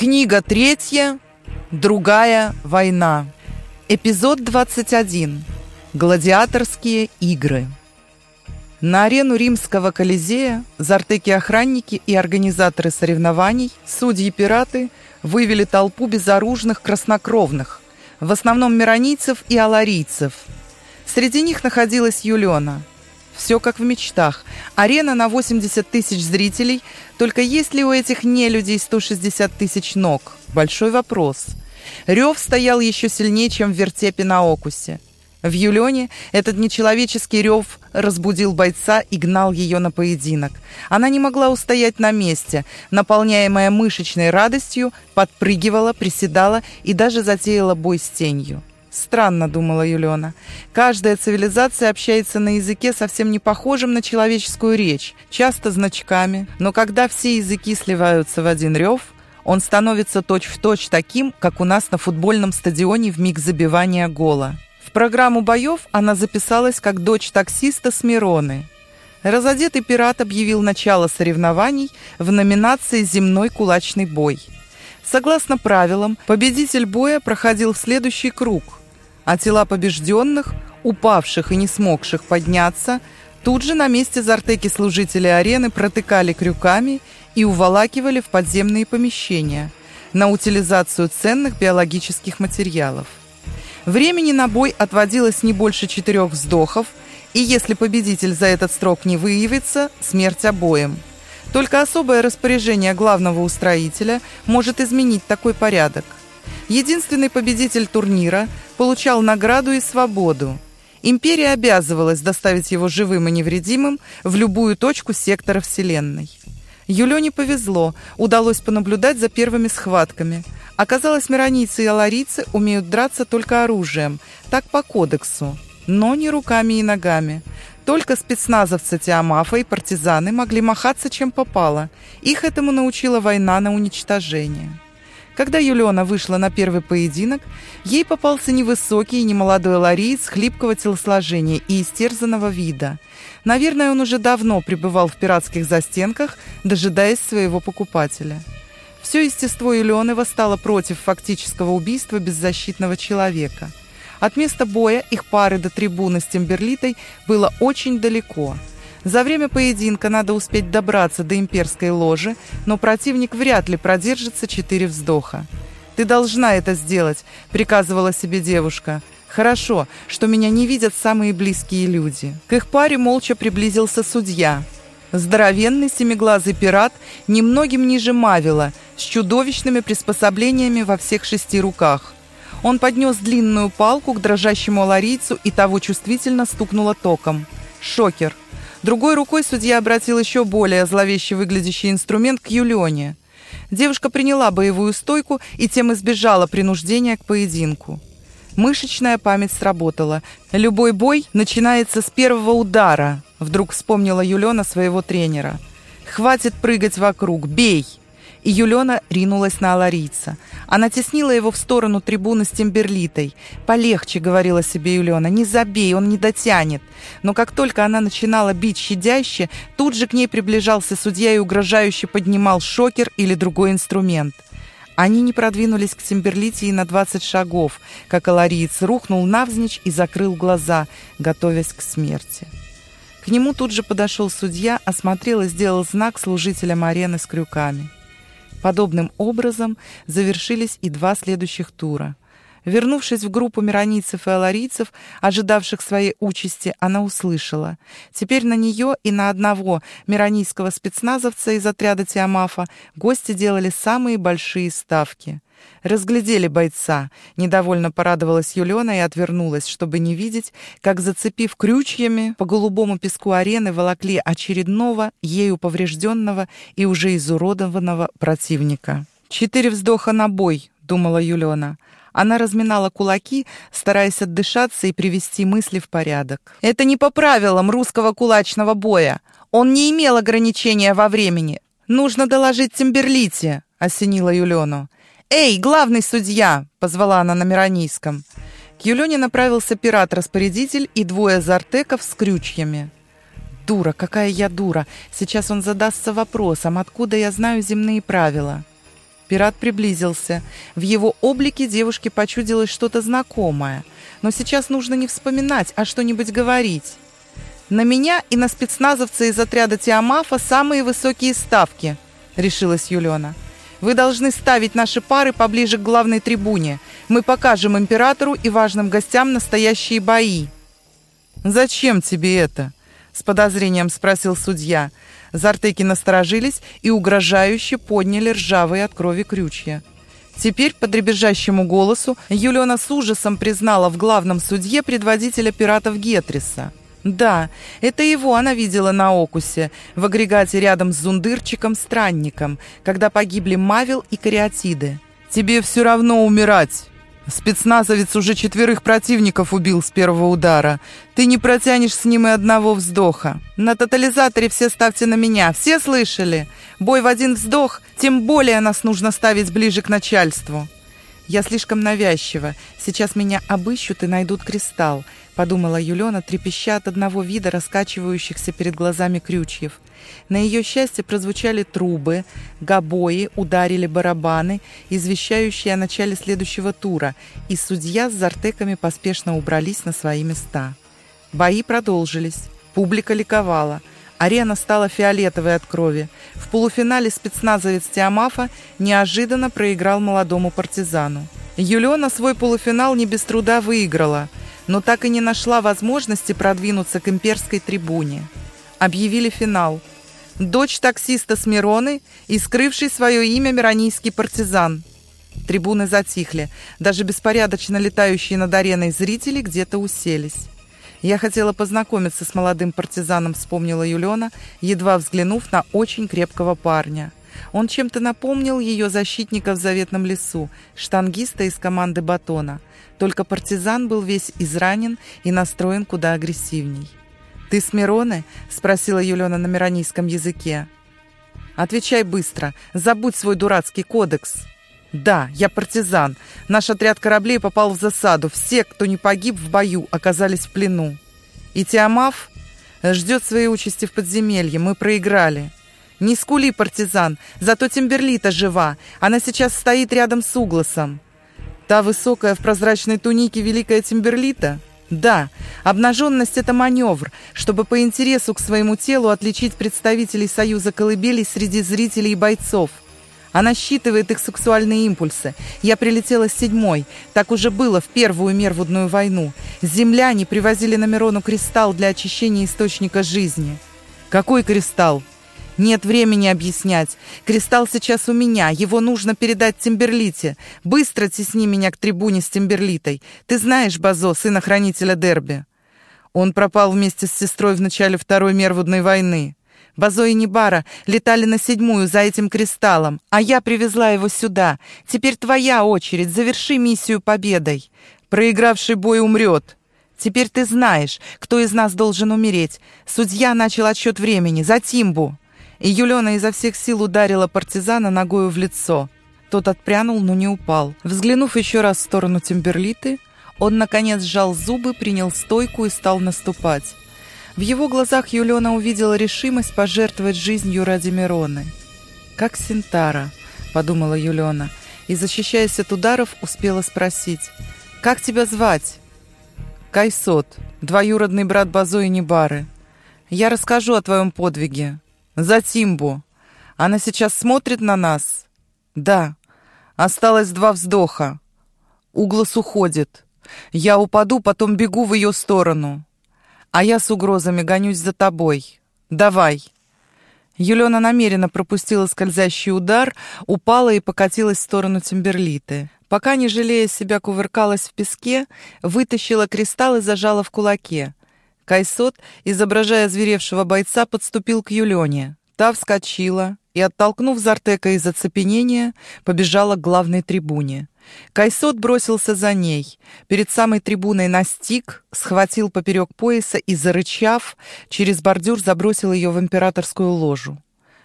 Книга третья. Другая война. Эпизод 21. Гладиаторские игры. На арену римского Колизея зартеки-охранники и организаторы соревнований, судьи-пираты, вывели толпу безоружных краснокровных, в основном миронийцев и аларийцев. Среди них находилась Юлена – все как в мечтах. Арена на 80 тысяч зрителей. Только есть ли у этих нелюдей 160 тысяч ног? Большой вопрос. Рев стоял еще сильнее, чем в вертепе на Окусе. В Юлене этот нечеловеческий рев разбудил бойца и гнал ее на поединок. Она не могла устоять на месте, наполняемая мышечной радостью, подпрыгивала, приседала и даже затеяла бой с тенью. Странно, думала Юлена. Каждая цивилизация общается на языке, совсем не похожем на человеческую речь, часто значками, но когда все языки сливаются в один рев, он становится точь-в-точь точь таким, как у нас на футбольном стадионе в миг забивания гола. В программу боев она записалась как дочь таксиста Смироны. Разодетый пират объявил начало соревнований в номинации «Земной кулачный бой». Согласно правилам, победитель боя проходил в следующий круг – а тела побежденных, упавших и не смогших подняться, тут же на месте зартеки служители арены протыкали крюками и уволакивали в подземные помещения на утилизацию ценных биологических материалов. Времени на бой отводилось не больше четырех вздохов, и если победитель за этот срок не выявится, смерть обоим. Только особое распоряжение главного устроителя может изменить такой порядок. Единственный победитель турнира получал награду и свободу. Империя обязывалась доставить его живым и невредимым в любую точку сектора Вселенной. Юлене повезло, удалось понаблюдать за первыми схватками. Оказалось, миронийцы и аларийцы умеют драться только оружием, так по кодексу, но не руками и ногами. Только спецназовцы Тиамафа и партизаны могли махаться чем попало. Их этому научила война на уничтожение. Когда Юлиона вышла на первый поединок, ей попался невысокий и немолодой лариец хлипкого телосложения и истерзанного вида. Наверное, он уже давно пребывал в пиратских застенках, дожидаясь своего покупателя. Все естество Юлионы восстало против фактического убийства беззащитного человека. От места боя их пары до трибуны с Тимберлитой было очень далеко – за время поединка надо успеть добраться до имперской ложи, но противник вряд ли продержится четыре вздоха. «Ты должна это сделать», — приказывала себе девушка. «Хорошо, что меня не видят самые близкие люди». К их паре молча приблизился судья. Здоровенный семиглазый пират, немногим ниже Мавила, с чудовищными приспособлениями во всех шести руках. Он поднес длинную палку к дрожащему ларийцу и того чувствительно стукнуло током. Шокер. Другой рукой судья обратил еще более зловеще выглядящий инструмент к Юлионе. Девушка приняла боевую стойку и тем избежала принуждения к поединку. Мышечная память сработала. Любой бой начинается с первого удара, вдруг вспомнила Юлена своего тренера. «Хватит прыгать вокруг, бей!» И Юлена ринулась на аларийца. Она теснила его в сторону трибуны с Тимберлитой. «Полегче», — говорила себе Юлена, — «не забей, он не дотянет». Но как только она начинала бить щадяще, тут же к ней приближался судья и угрожающе поднимал шокер или другой инструмент. Они не продвинулись к Тимберлите и на двадцать шагов, как алариец рухнул навзничь и закрыл глаза, готовясь к смерти. К нему тут же подошел судья, осмотрел и сделал знак служителям арены с крюками. Подобным образом завершились и два следующих тура. Вернувшись в группу миронийцев и аларийцев, ожидавших своей участи, она услышала. Теперь на нее и на одного миронийского спецназовца из отряда Тиамафа гости делали самые большие ставки. Разглядели бойца. Недовольно порадовалась Юлена и отвернулась, чтобы не видеть, как, зацепив крючьями, по голубому песку арены волокли очередного, ею поврежденного и уже изуродованного противника. «Четыре вздоха на бой», — думала Юлена. Она разминала кулаки, стараясь отдышаться и привести мысли в порядок. «Это не по правилам русского кулачного боя. Он не имел ограничения во времени. Нужно доложить Тимберлите», — осенила Юлену. «Эй, главный судья!» — позвала она на миронийском. К Юлене направился пират-распорядитель и двое зартеков с крючьями. «Дура, какая я дура! Сейчас он задастся вопросом, откуда я знаю земные правила». Пират приблизился. В его облике девушке почудилось что-то знакомое. Но сейчас нужно не вспоминать, а что-нибудь говорить. «На меня и на спецназовца из отряда Тиамафа самые высокие ставки», — решилась Юлена. «Вы должны ставить наши пары поближе к главной трибуне. Мы покажем императору и важным гостям настоящие бои». «Зачем тебе это?» — с подозрением спросил судья. Зартеки насторожились и угрожающе подняли ржавые от крови крючья. Теперь по дребезжащему голосу Юлиона с ужасом признала в главном судье предводителя пиратов Гетриса. Да, это его она видела на Окусе, в агрегате рядом с Зундырчиком-странником, когда погибли Мавил и Кариатиды. «Тебе все равно умирать!» Спецназовец уже четверых противников убил с первого удара. Ты не протянешь с ним и одного вздоха. На тотализаторе все ставьте на меня. Все слышали? Бой в один вздох, тем более нас нужно ставить ближе к начальству. Я слишком навязчива. Сейчас меня обыщут и найдут кристалл, подумала Юлена, трепеща от одного вида раскачивающихся перед глазами крючьев. На ее счастье прозвучали трубы, гобои, ударили барабаны, извещающие о начале следующего тура, и судья с зартеками поспешно убрались на свои места. Бои продолжились. Публика ликовала. Арена стала фиолетовой от крови. В полуфинале спецназовец Тиамафа неожиданно проиграл молодому партизану. Юлиона свой полуфинал не без труда выиграла, но так и не нашла возможности продвинуться к имперской трибуне. Объявили финал – дочь таксиста Смироны и скрывший свое имя миронийский партизан. Трибуны затихли, даже беспорядочно летающие над ареной зрители где-то уселись. Я хотела познакомиться с молодым партизаном, вспомнила Юлена, едва взглянув на очень крепкого парня. Он чем-то напомнил ее защитника в заветном лесу, штангиста из команды Батона. Только партизан был весь изранен и настроен куда агрессивней. «Ты с Мироны?» — спросила Юлена на миронийском языке. «Отвечай быстро. Забудь свой дурацкий кодекс». «Да, я партизан. Наш отряд кораблей попал в засаду. Все, кто не погиб в бою, оказались в плену. И Тиамав ждет своей участи в подземелье. Мы проиграли». «Не скули, партизан, зато Тимберлита жива. Она сейчас стоит рядом с Угласом». «Та высокая в прозрачной тунике Великая Тимберлита?» Да, обнаженность – это маневр, чтобы по интересу к своему телу отличить представителей Союза колыбелей среди зрителей и бойцов. Она считывает их сексуальные импульсы. Я прилетела с седьмой. Так уже было в Первую Мервудную войну. Земляне привозили на Мирону кристалл для очищения источника жизни. Какой кристалл? Нет времени объяснять. Кристалл сейчас у меня. Его нужно передать Тимберлите. Быстро тесни меня к трибуне с Тимберлитой. Ты знаешь Базо, сына хранителя Дерби. Он пропал вместе с сестрой в начале Второй Мервудной войны. Базо и Небара летали на седьмую за этим кристаллом, а я привезла его сюда. Теперь твоя очередь. Заверши миссию победой. Проигравший бой умрет. Теперь ты знаешь, кто из нас должен умереть. Судья начал отсчет времени. За Тимбу и Юлена изо всех сил ударила партизана ногою в лицо. Тот отпрянул, но не упал. Взглянув еще раз в сторону Тимберлиты, он, наконец, сжал зубы, принял стойку и стал наступать. В его глазах Юлена увидела решимость пожертвовать жизнью ради Мироны. «Как Синтара», — подумала Юлена, и, защищаясь от ударов, успела спросить. «Как тебя звать?» «Кайсот, двоюродный брат Базо и Небары. Я расскажу о твоем подвиге. За Тимбу. Она сейчас смотрит на нас? Да. Осталось два вздоха. Углас уходит. Я упаду, потом бегу в ее сторону. А я с угрозами гонюсь за тобой. Давай. Юлена намеренно пропустила скользящий удар, упала и покатилась в сторону Тимберлиты. Пока, не жалея себя, кувыркалась в песке, вытащила кристалл и зажала в кулаке. Кайсот, изображая зверевшего бойца, подступил к Юлене. Та вскочила и, оттолкнув Зартека из оцепенения, побежала к главной трибуне. Кайсот бросился за ней. Перед самой трибуной настиг, схватил поперек пояса и, зарычав, через бордюр забросил ее в императорскую ложу.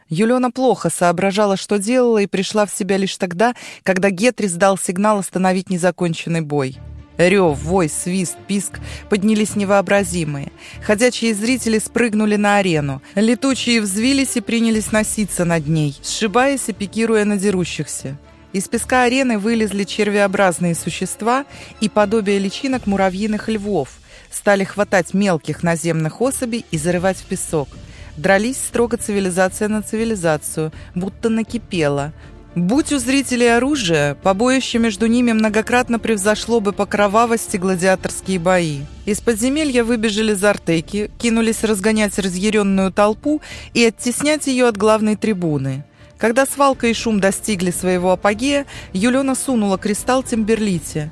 Юлена плохо соображала, что делала, и пришла в себя лишь тогда, когда Гетрис дал сигнал остановить незаконченный бой. Рев, вой, свист, писк поднялись невообразимые. Ходячие зрители спрыгнули на арену. Летучие взвились и принялись носиться над ней, сшибаясь и пикируя на дерущихся. Из песка арены вылезли червеобразные существа и подобие личинок муравьиных львов, стали хватать мелких наземных особей и зарывать в песок. Дрались строго цивилизация на цивилизацию, будто накипела. Будь у зрителей оружие, побоище между ними многократно превзошло бы по кровавости гладиаторские бои. Из подземелья выбежали зартеки, кинулись разгонять разъяренную толпу и оттеснять ее от главной трибуны. Когда свалка и шум достигли своего апогея, Юлена сунула кристалл Тимберлите.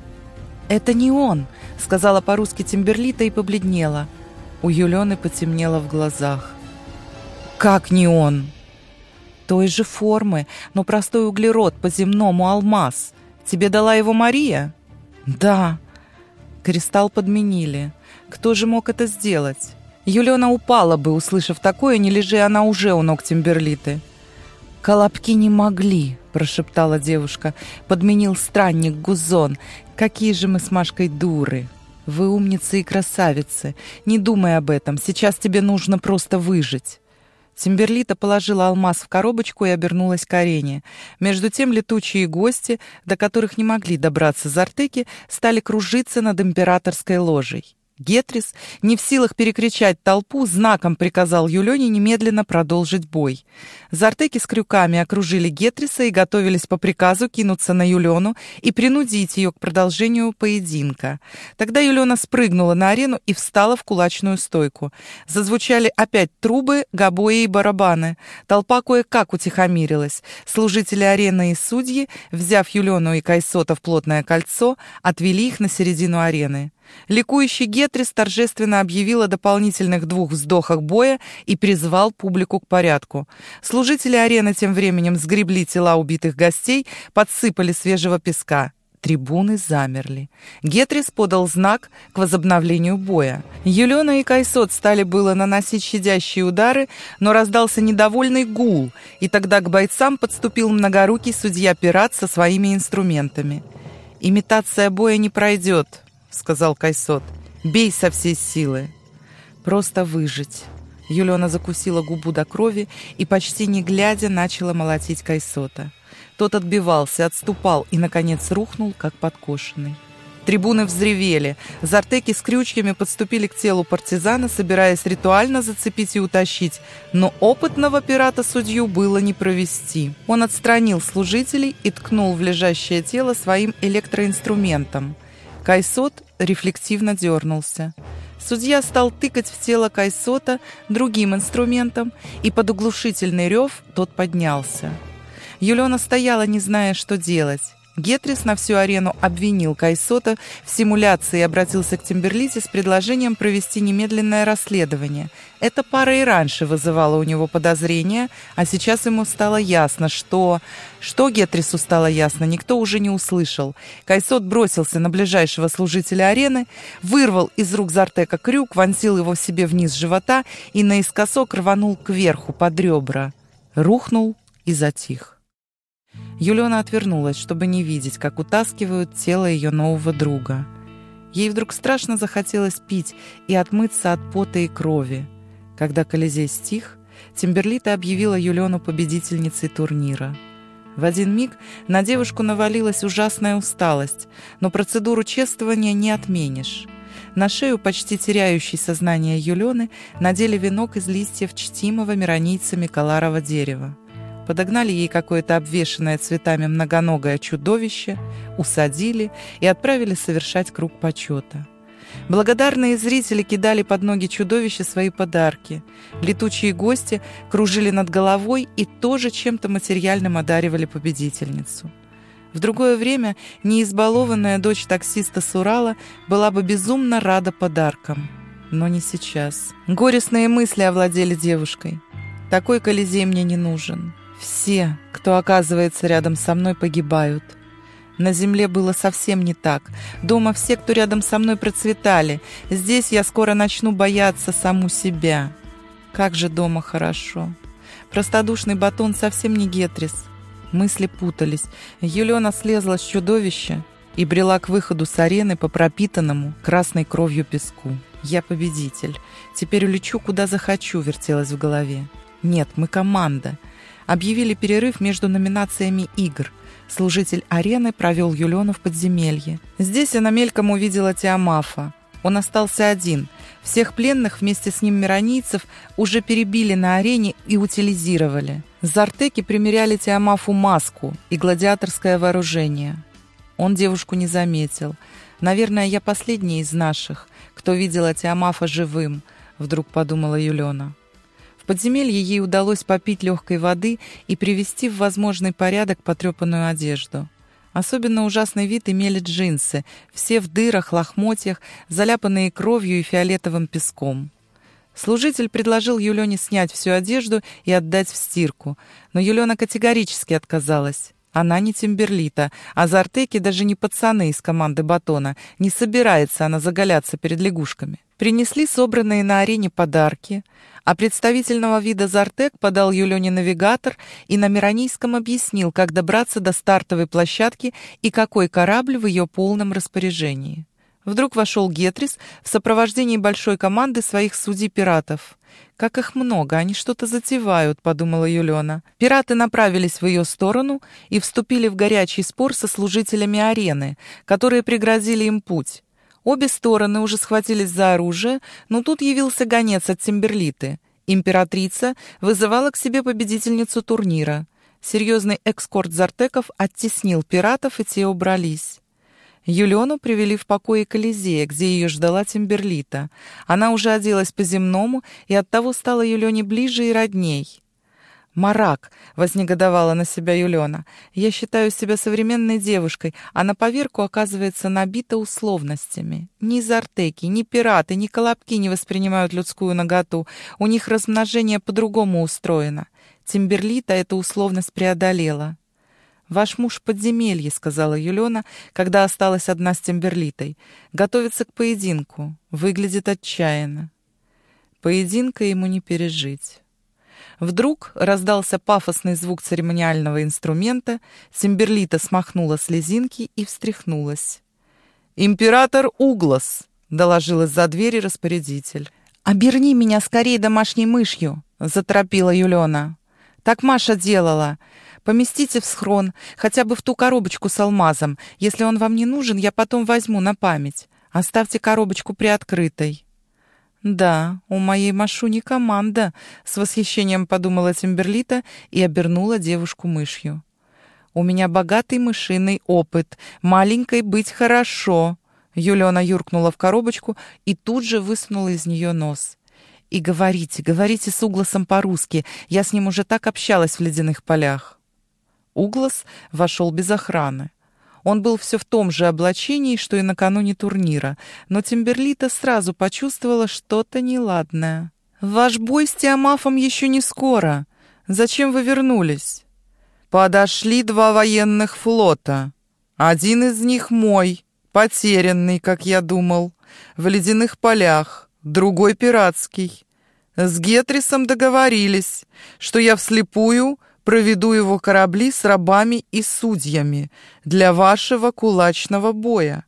«Это не он», — сказала по-русски Тимберлита и побледнела. У Юлены потемнело в глазах. «Как не он?» «Той же формы, но простой углерод, по-земному алмаз. Тебе дала его Мария?» «Да». Кристалл подменили. Кто же мог это сделать? Юлена упала бы, услышав такое, не лежи она уже у ног Тимберлиты. «Колобки не могли», — прошептала девушка. Подменил странник Гузон. «Какие же мы с Машкой дуры!» «Вы умницы и красавицы. Не думай об этом. Сейчас тебе нужно просто выжить». Тимберлита положила алмаз в коробочку и обернулась к арене. Между тем летучие гости, до которых не могли добраться зартыки, стали кружиться над императорской ложей. Гетрис, не в силах перекричать толпу, знаком приказал Юлене немедленно продолжить бой. Зартеки с крюками окружили Гетриса и готовились по приказу кинуться на Юлену и принудить ее к продолжению поединка. Тогда Юлена спрыгнула на арену и встала в кулачную стойку. Зазвучали опять трубы, гобои и барабаны. Толпа кое-как утихомирилась. Служители арены и судьи, взяв Юлену и Кайсота в плотное кольцо, отвели их на середину арены. Ликующий Гетрис торжественно объявил о дополнительных двух вздохах боя и призвал публику к порядку. Служители арены тем временем сгребли тела убитых гостей, подсыпали свежего песка. Трибуны замерли. Гетрис подал знак к возобновлению боя. Юлена и Кайсот стали было наносить щадящие удары, но раздался недовольный гул, и тогда к бойцам подступил многорукий судья-пират со своими инструментами. «Имитация боя не пройдет», сказал Кайсот. «Бей со всей силы!» «Просто выжить!» Юлена закусила губу до крови и, почти не глядя, начала молотить Кайсота. Тот отбивался, отступал и, наконец, рухнул, как подкошенный. Трибуны взревели. Зартеки с крючками подступили к телу партизана, собираясь ритуально зацепить и утащить. Но опытного пирата-судью было не провести. Он отстранил служителей и ткнул в лежащее тело своим электроинструментом. Кайсот рефлективно дернулся. Судья стал тыкать в тело Кайсота другим инструментом, и под оглушительный рев тот поднялся. Юлена стояла, не зная, что делать. Гетрис на всю арену обвинил Кайсота в симуляции и обратился к Тимберлите с предложением провести немедленное расследование. Эта пара и раньше вызывала у него подозрения, а сейчас ему стало ясно, что... Что Гетрису стало ясно, никто уже не услышал. Кайсот бросился на ближайшего служителя арены, вырвал из рук Зартека крюк, вонзил его себе вниз живота и наискосок рванул кверху под ребра. Рухнул и затих. Юлена отвернулась, чтобы не видеть, как утаскивают тело ее нового друга. Ей вдруг страшно захотелось пить и отмыться от пота и крови. Когда Колизей стих, Тимберлита объявила Юлену победительницей турнира. В один миг на девушку навалилась ужасная усталость, но процедуру чествования не отменишь. На шею почти теряющей сознание Юлены надели венок из листьев чтимого миронийцами Каларова дерева подогнали ей какое-то обвешанное цветами многоногое чудовище, усадили и отправили совершать круг почета. Благодарные зрители кидали под ноги чудовища свои подарки. Летучие гости кружили над головой и тоже чем-то материальным одаривали победительницу. В другое время неизбалованная дочь таксиста с Урала была бы безумно рада подаркам. Но не сейчас. Горестные мысли овладели девушкой. Такой Колизей мне не нужен. Все, кто оказывается рядом со мной, погибают. На земле было совсем не так. Дома все, кто рядом со мной, процветали. Здесь я скоро начну бояться саму себя. Как же дома хорошо. Простодушный батон совсем не Гетрис. Мысли путались. Юлена слезла с чудовища и брела к выходу с арены по пропитанному красной кровью песку. «Я победитель. Теперь улечу, куда захочу», — вертелась в голове. «Нет, мы команда. Объявили перерыв между номинациями игр. Служитель арены провел Юлену в подземелье. Здесь она мельком увидела Тиамафа. Он остался один. Всех пленных вместе с ним миронийцев уже перебили на арене и утилизировали. Зартеки примеряли Тиамафу маску и гладиаторское вооружение. Он девушку не заметил. «Наверное, я последний из наших, кто видел Тиамафа живым», — вдруг подумала Юлена. В подземелье ей удалось попить легкой воды и привести в возможный порядок потрепанную одежду. Особенно ужасный вид имели джинсы, все в дырах, лохмотьях, заляпанные кровью и фиолетовым песком. Служитель предложил Юлене снять всю одежду и отдать в стирку, но Юлена категорически отказалась. Она не Тимберлита, а Зартеки даже не пацаны из команды Батона. Не собирается она заголяться перед лягушками. Принесли собранные на арене подарки, а представительного вида Зартек подал Юлене навигатор и на Миронийском объяснил, как добраться до стартовой площадки и какой корабль в ее полном распоряжении. Вдруг вошел Гетрис в сопровождении большой команды своих судей-пиратов. «Как их много, они что-то затевают», — подумала Юлена. Пираты направились в ее сторону и вступили в горячий спор со служителями арены, которые преградили им путь. Обе стороны уже схватились за оружие, но тут явился гонец от Тимберлиты. Императрица вызывала к себе победительницу турнира. Серьезный экскорт Зартеков оттеснил пиратов, и те убрались. Юлиону привели в покое Колизея, где ее ждала Тимберлита. Она уже оделась по-земному, и оттого стала Юлене ближе и родней. «Марак!» — вознегодовала на себя Юлена. «Я считаю себя современной девушкой, а на поверку, оказывается, набита условностями. Ни зартеки, ни пираты, ни колобки не воспринимают людскую наготу. У них размножение по-другому устроено. Тимберлита эту условность преодолела. «Ваш муж в подземелье», — сказала Юлена, когда осталась одна с Тимберлитой. «Готовится к поединку. Выглядит отчаянно». Поединка ему не пережить. Вдруг раздался пафосный звук церемониального инструмента, Тимберлита смахнула слезинки и встряхнулась. «Император Углас!» — доложил из-за двери распорядитель. «Оберни меня скорее домашней мышью!» — заторопила Юлена. «Так Маша делала. Поместите в схрон, хотя бы в ту коробочку с алмазом. Если он вам не нужен, я потом возьму на память. Оставьте коробочку приоткрытой». «Да, у моей Машуни команда», — с восхищением подумала Тимберлита и обернула девушку мышью. «У меня богатый мышиный опыт. Маленькой быть хорошо». Юлиона юркнула в коробочку и тут же высунула из нее нос. «И говорите, говорите с Угласом по-русски. Я с ним уже так общалась в ледяных полях». Углас вошел без охраны. Он был все в том же облачении, что и накануне турнира, но Тимберлита сразу почувствовала что-то неладное. «Ваш бой с Тиамафом еще не скоро. Зачем вы вернулись?» «Подошли два военных флота. Один из них мой, потерянный, как я думал, в ледяных полях, другой пиратский. С Гетрисом договорились, что я вслепую проведу его корабли с рабами и судьями для вашего кулачного боя.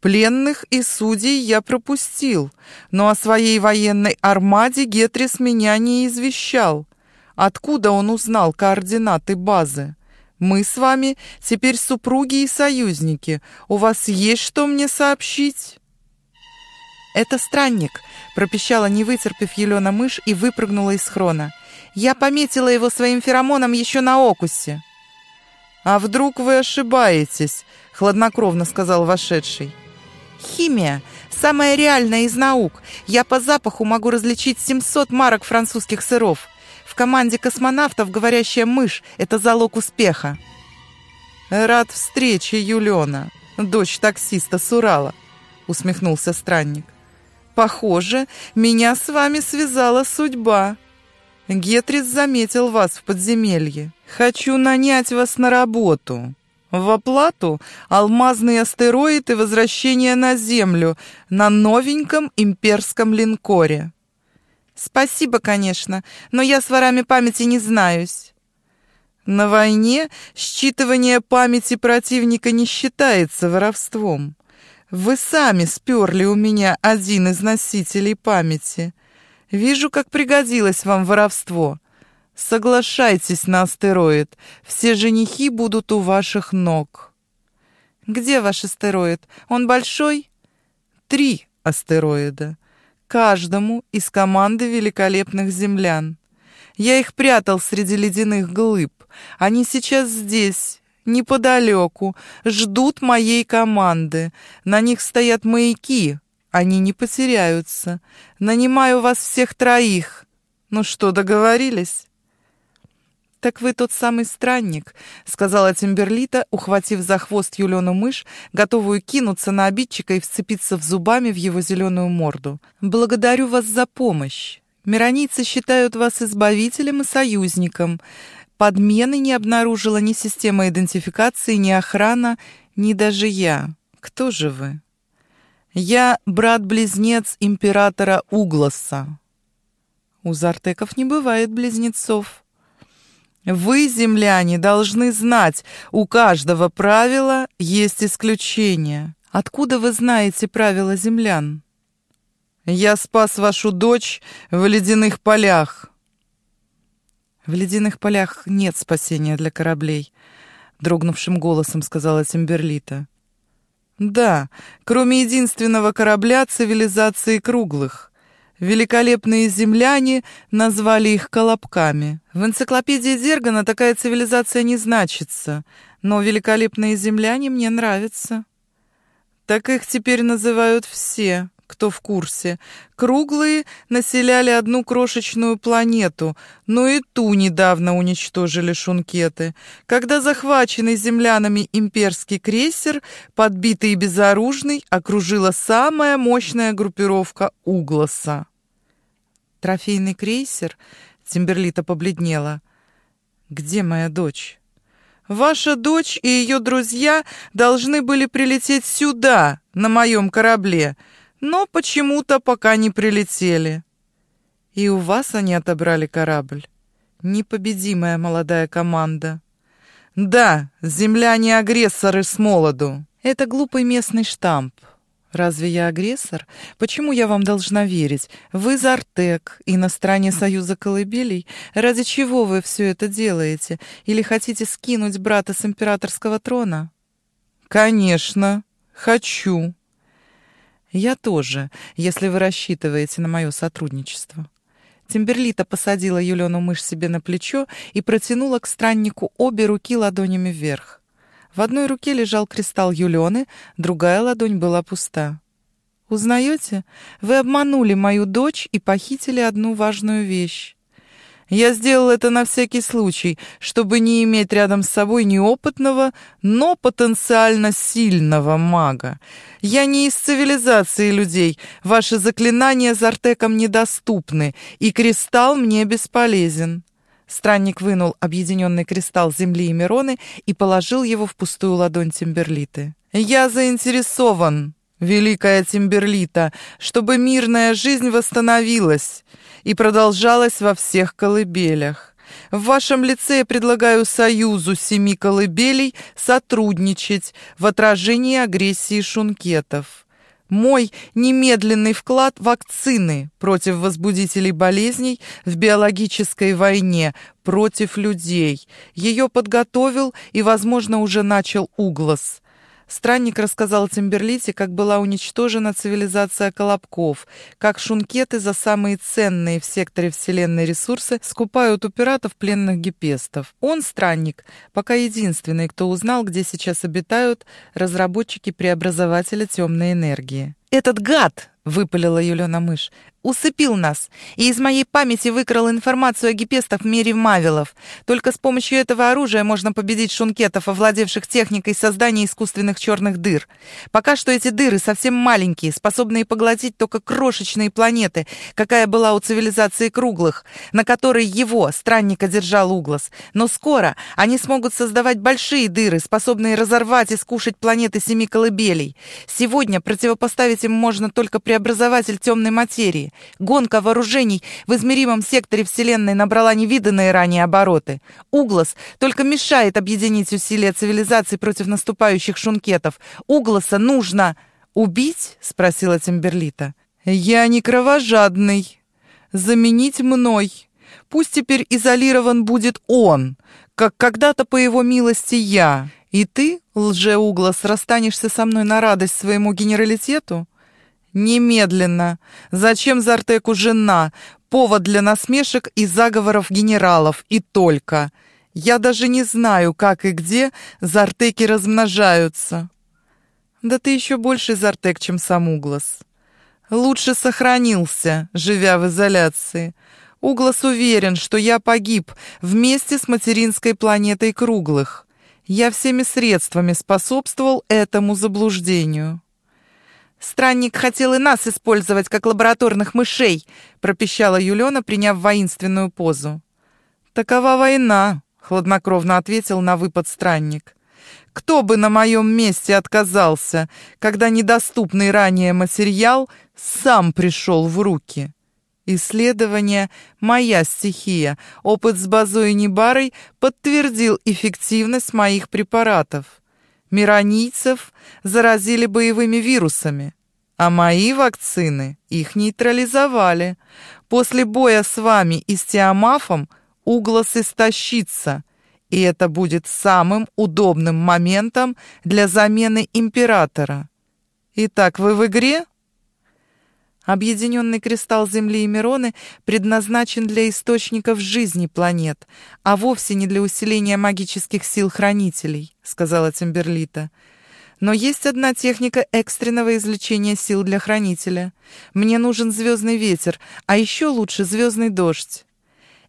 Пленных и судей я пропустил, но о своей военной армаде Гетрис меня не извещал. Откуда он узнал координаты базы? Мы с вами теперь супруги и союзники. У вас есть что мне сообщить?» «Это странник», — пропищала, не вытерпев Елена мышь, и выпрыгнула из хрона. Я пометила его своим феромоном еще на окусе». «А вдруг вы ошибаетесь?» — хладнокровно сказал вошедший. «Химия — самая реальная из наук. Я по запаху могу различить 700 марок французских сыров. В команде космонавтов говорящая мышь — это залог успеха». «Рад встрече, Юлена, дочь таксиста с Урала», — усмехнулся странник. «Похоже, меня с вами связала судьба». Гетрис заметил вас в подземелье. Хочу нанять вас на работу. В оплату алмазный астероид и возвращение на Землю на новеньком имперском линкоре. Спасибо, конечно, но я с ворами памяти не знаюсь. На войне считывание памяти противника не считается воровством. Вы сами сперли у меня один из носителей памяти. Вижу, как пригодилось вам воровство. Соглашайтесь на астероид. Все женихи будут у ваших ног. Где ваш астероид? Он большой? Три астероида. Каждому из команды великолепных землян. Я их прятал среди ледяных глыб. Они сейчас здесь, неподалеку, ждут моей команды. На них стоят маяки. Они не потеряются. Нанимаю вас всех троих. Ну что, договорились? «Так вы тот самый странник», — сказала Тимберлита, ухватив за хвост Юлену мышь, готовую кинуться на обидчика и вцепиться в зубами в его зеленую морду. «Благодарю вас за помощь. Миронийцы считают вас избавителем и союзником. Подмены не обнаружила ни система идентификации, ни охрана, ни даже я. Кто же вы?» «Я брат-близнец императора Угласа». «У зартеков не бывает близнецов». Вы, земляне, должны знать, у каждого правила есть исключение. Откуда вы знаете правила землян? Я спас вашу дочь в ледяных полях. В ледяных полях нет спасения для кораблей, дрогнувшим голосом сказала Тимберлита. Да, кроме единственного корабля цивилизации круглых. Великолепные земляне назвали их колобками. В энциклопедии Зергана такая цивилизация не значится, но великолепные земляне мне нравятся. Так их теперь называют все, кто в курсе. Круглые населяли одну крошечную планету, но и ту недавно уничтожили шункеты. Когда захваченный землянами имперский крейсер, подбитый и безоружный, окружила самая мощная группировка Угласа. Трофейный крейсер? Тимберлита побледнела. Где моя дочь? Ваша дочь и ее друзья должны были прилететь сюда, на моем корабле, но почему-то пока не прилетели. И у вас они отобрали корабль. Непобедимая молодая команда. Да, земляне-агрессоры с молоду. Это глупый местный штамп. Разве я агрессор? Почему я вам должна верить? Вы Зартек и на стороне Союза Колыбелей. Ради чего вы все это делаете? Или хотите скинуть брата с императорского трона? Конечно, хочу. Я тоже, если вы рассчитываете на мое сотрудничество. Тимберлита посадила Юлену мышь себе на плечо и протянула к страннику обе руки ладонями вверх. В одной руке лежал кристалл Юлены, другая ладонь была пуста. «Узнаете? Вы обманули мою дочь и похитили одну важную вещь. Я сделал это на всякий случай, чтобы не иметь рядом с собой неопытного, но потенциально сильного мага. Я не из цивилизации людей, ваши заклинания Зартеком недоступны, и кристалл мне бесполезен. Странник вынул объединенный кристалл земли и Мироны и положил его в пустую ладонь Тимберлиты. «Я заинтересован, великая Тимберлита, чтобы мирная жизнь восстановилась и продолжалась во всех колыбелях. В вашем лице я предлагаю союзу семи колыбелей сотрудничать в отражении агрессии шункетов мой немедленный вклад вакцины против возбудителей болезней в биологической войне против людей. Ее подготовил и, возможно, уже начал Углас. Странник рассказал Тимберлите, как была уничтожена цивилизация Колобков, как шункеты за самые ценные в секторе Вселенной ресурсы скупают у пиратов пленных гипестов. Он, странник, пока единственный, кто узнал, где сейчас обитают разработчики преобразователя темной энергии. «Этот гад!» — выпалила Юлена мышь усыпил нас и из моей памяти выкрал информацию о гипестах в мире Мавилов. Только с помощью этого оружия можно победить шункетов, овладевших техникой создания искусственных черных дыр. Пока что эти дыры совсем маленькие, способные поглотить только крошечные планеты, какая была у цивилизации круглых, на которой его, странника, держал Углас. Но скоро они смогут создавать большие дыры, способные разорвать и скушать планеты семи колыбелей. Сегодня противопоставить им можно только преобразователь темной материи. Гонка вооружений в измеримом секторе Вселенной набрала невиданные ранее обороты. Углас только мешает объединить усилия цивилизации против наступающих шункетов. Угласа нужно... «Убить?» — спросила Тимберлита. «Я не кровожадный. Заменить мной. Пусть теперь изолирован будет он, как когда-то по его милости я. И ты, лже-Углас, расстанешься со мной на радость своему генералитету? Немедленно. Зачем Зартеку жена? Повод для насмешек и заговоров генералов, и только. Я даже не знаю, как и где Зартеки размножаются. Да ты еще больше Зартек, чем сам Углас. Лучше сохранился, живя в изоляции. Углас уверен, что я погиб вместе с материнской планетой круглых. Я всеми средствами способствовал этому заблуждению. «Странник хотел и нас использовать, как лабораторных мышей», пропищала Юлена, приняв воинственную позу. «Такова война», — хладнокровно ответил на выпад странник. «Кто бы на моем месте отказался, когда недоступный ранее материал сам пришел в руки?» Исследование «Моя стихия». Опыт с базой Небарой подтвердил эффективность моих препаратов. Миронийцев заразили боевыми вирусами, а мои вакцины их нейтрализовали. После боя с вами и с Тиамафом Углас истощится, и это будет самым удобным моментом для замены императора. Итак, вы в игре? Объединенный кристалл Земли и Мироны предназначен для источников жизни планет, а вовсе не для усиления магических сил хранителей, сказала Тимберлита. Но есть одна техника экстренного извлечения сил для хранителя. Мне нужен звездный ветер, а еще лучше звездный дождь.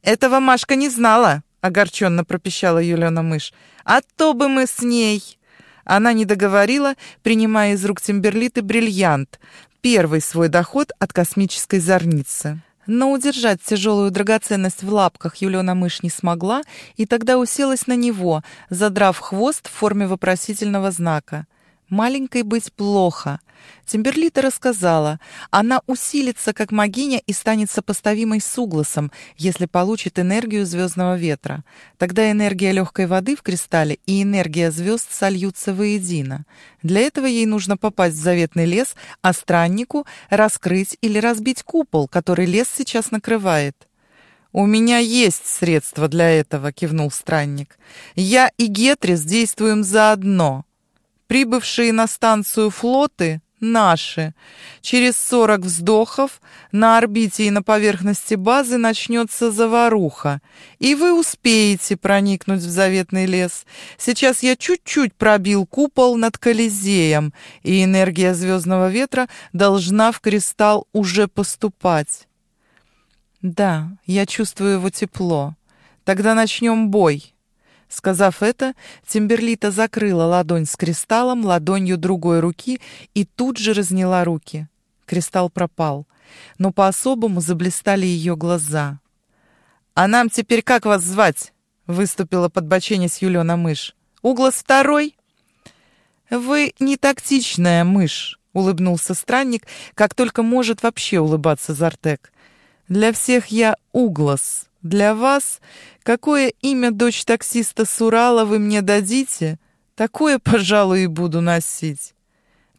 Этого Машка не знала, огорченно пропищала Юлена мышь. А то бы мы с ней. Она не договорила, принимая из рук Тимберлиты бриллиант, первый свой доход от космической зорницы. Но удержать тяжелую драгоценность в лапках Юлена мышь не смогла, и тогда уселась на него, задрав хвост в форме вопросительного знака. Маленькой быть плохо. Тимберлита рассказала, она усилится как магиня и станет сопоставимой с Угласом, если получит энергию звездного ветра. Тогда энергия легкой воды в кристалле и энергия звезд сольются воедино. Для этого ей нужно попасть в заветный лес, а страннику раскрыть или разбить купол, который лес сейчас накрывает. «У меня есть средства для этого», — кивнул странник. «Я и Гетрис действуем заодно». Прибывшие на станцию флоты — наши. Через сорок вздохов на орбите и на поверхности базы начнется заваруха, и вы успеете проникнуть в заветный лес. Сейчас я чуть-чуть пробил купол над Колизеем, и энергия звездного ветра должна в кристалл уже поступать. Да, я чувствую его тепло. Тогда начнем бой. Сказав это, Тимберлита закрыла ладонь с кристаллом ладонью другой руки и тут же разняла руки. Кристалл пропал, но по-особому заблистали ее глаза. «А нам теперь как вас звать?» — выступила подбоченец Юлена мышь. «Углас второй?» «Вы не тактичная мышь», — улыбнулся странник, как только может вообще улыбаться Зартек. «Для всех я Углас, для вас Какое имя дочь таксиста с Урала вы мне дадите, такое, пожалуй, и буду носить.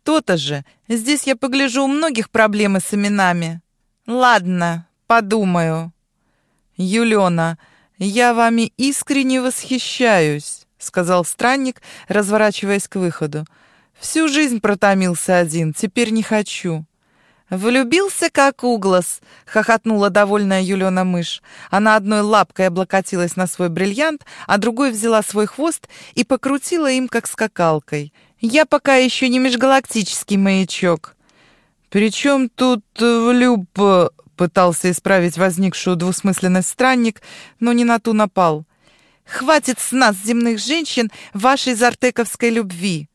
То-то же, здесь я погляжу у многих проблемы с именами. Ладно, подумаю. Юлена, я вами искренне восхищаюсь, сказал странник, разворачиваясь к выходу. Всю жизнь протомился один, теперь не хочу. «Влюбился, как углас!» — хохотнула довольная Юлена мышь. Она одной лапкой облокотилась на свой бриллиант, а другой взяла свой хвост и покрутила им, как скакалкой. «Я пока еще не межгалактический маячок». «При чем тут э, влюб...» — пытался исправить возникшую двусмысленность странник, но не на ту напал. «Хватит с нас, земных женщин, вашей зартековской любви!»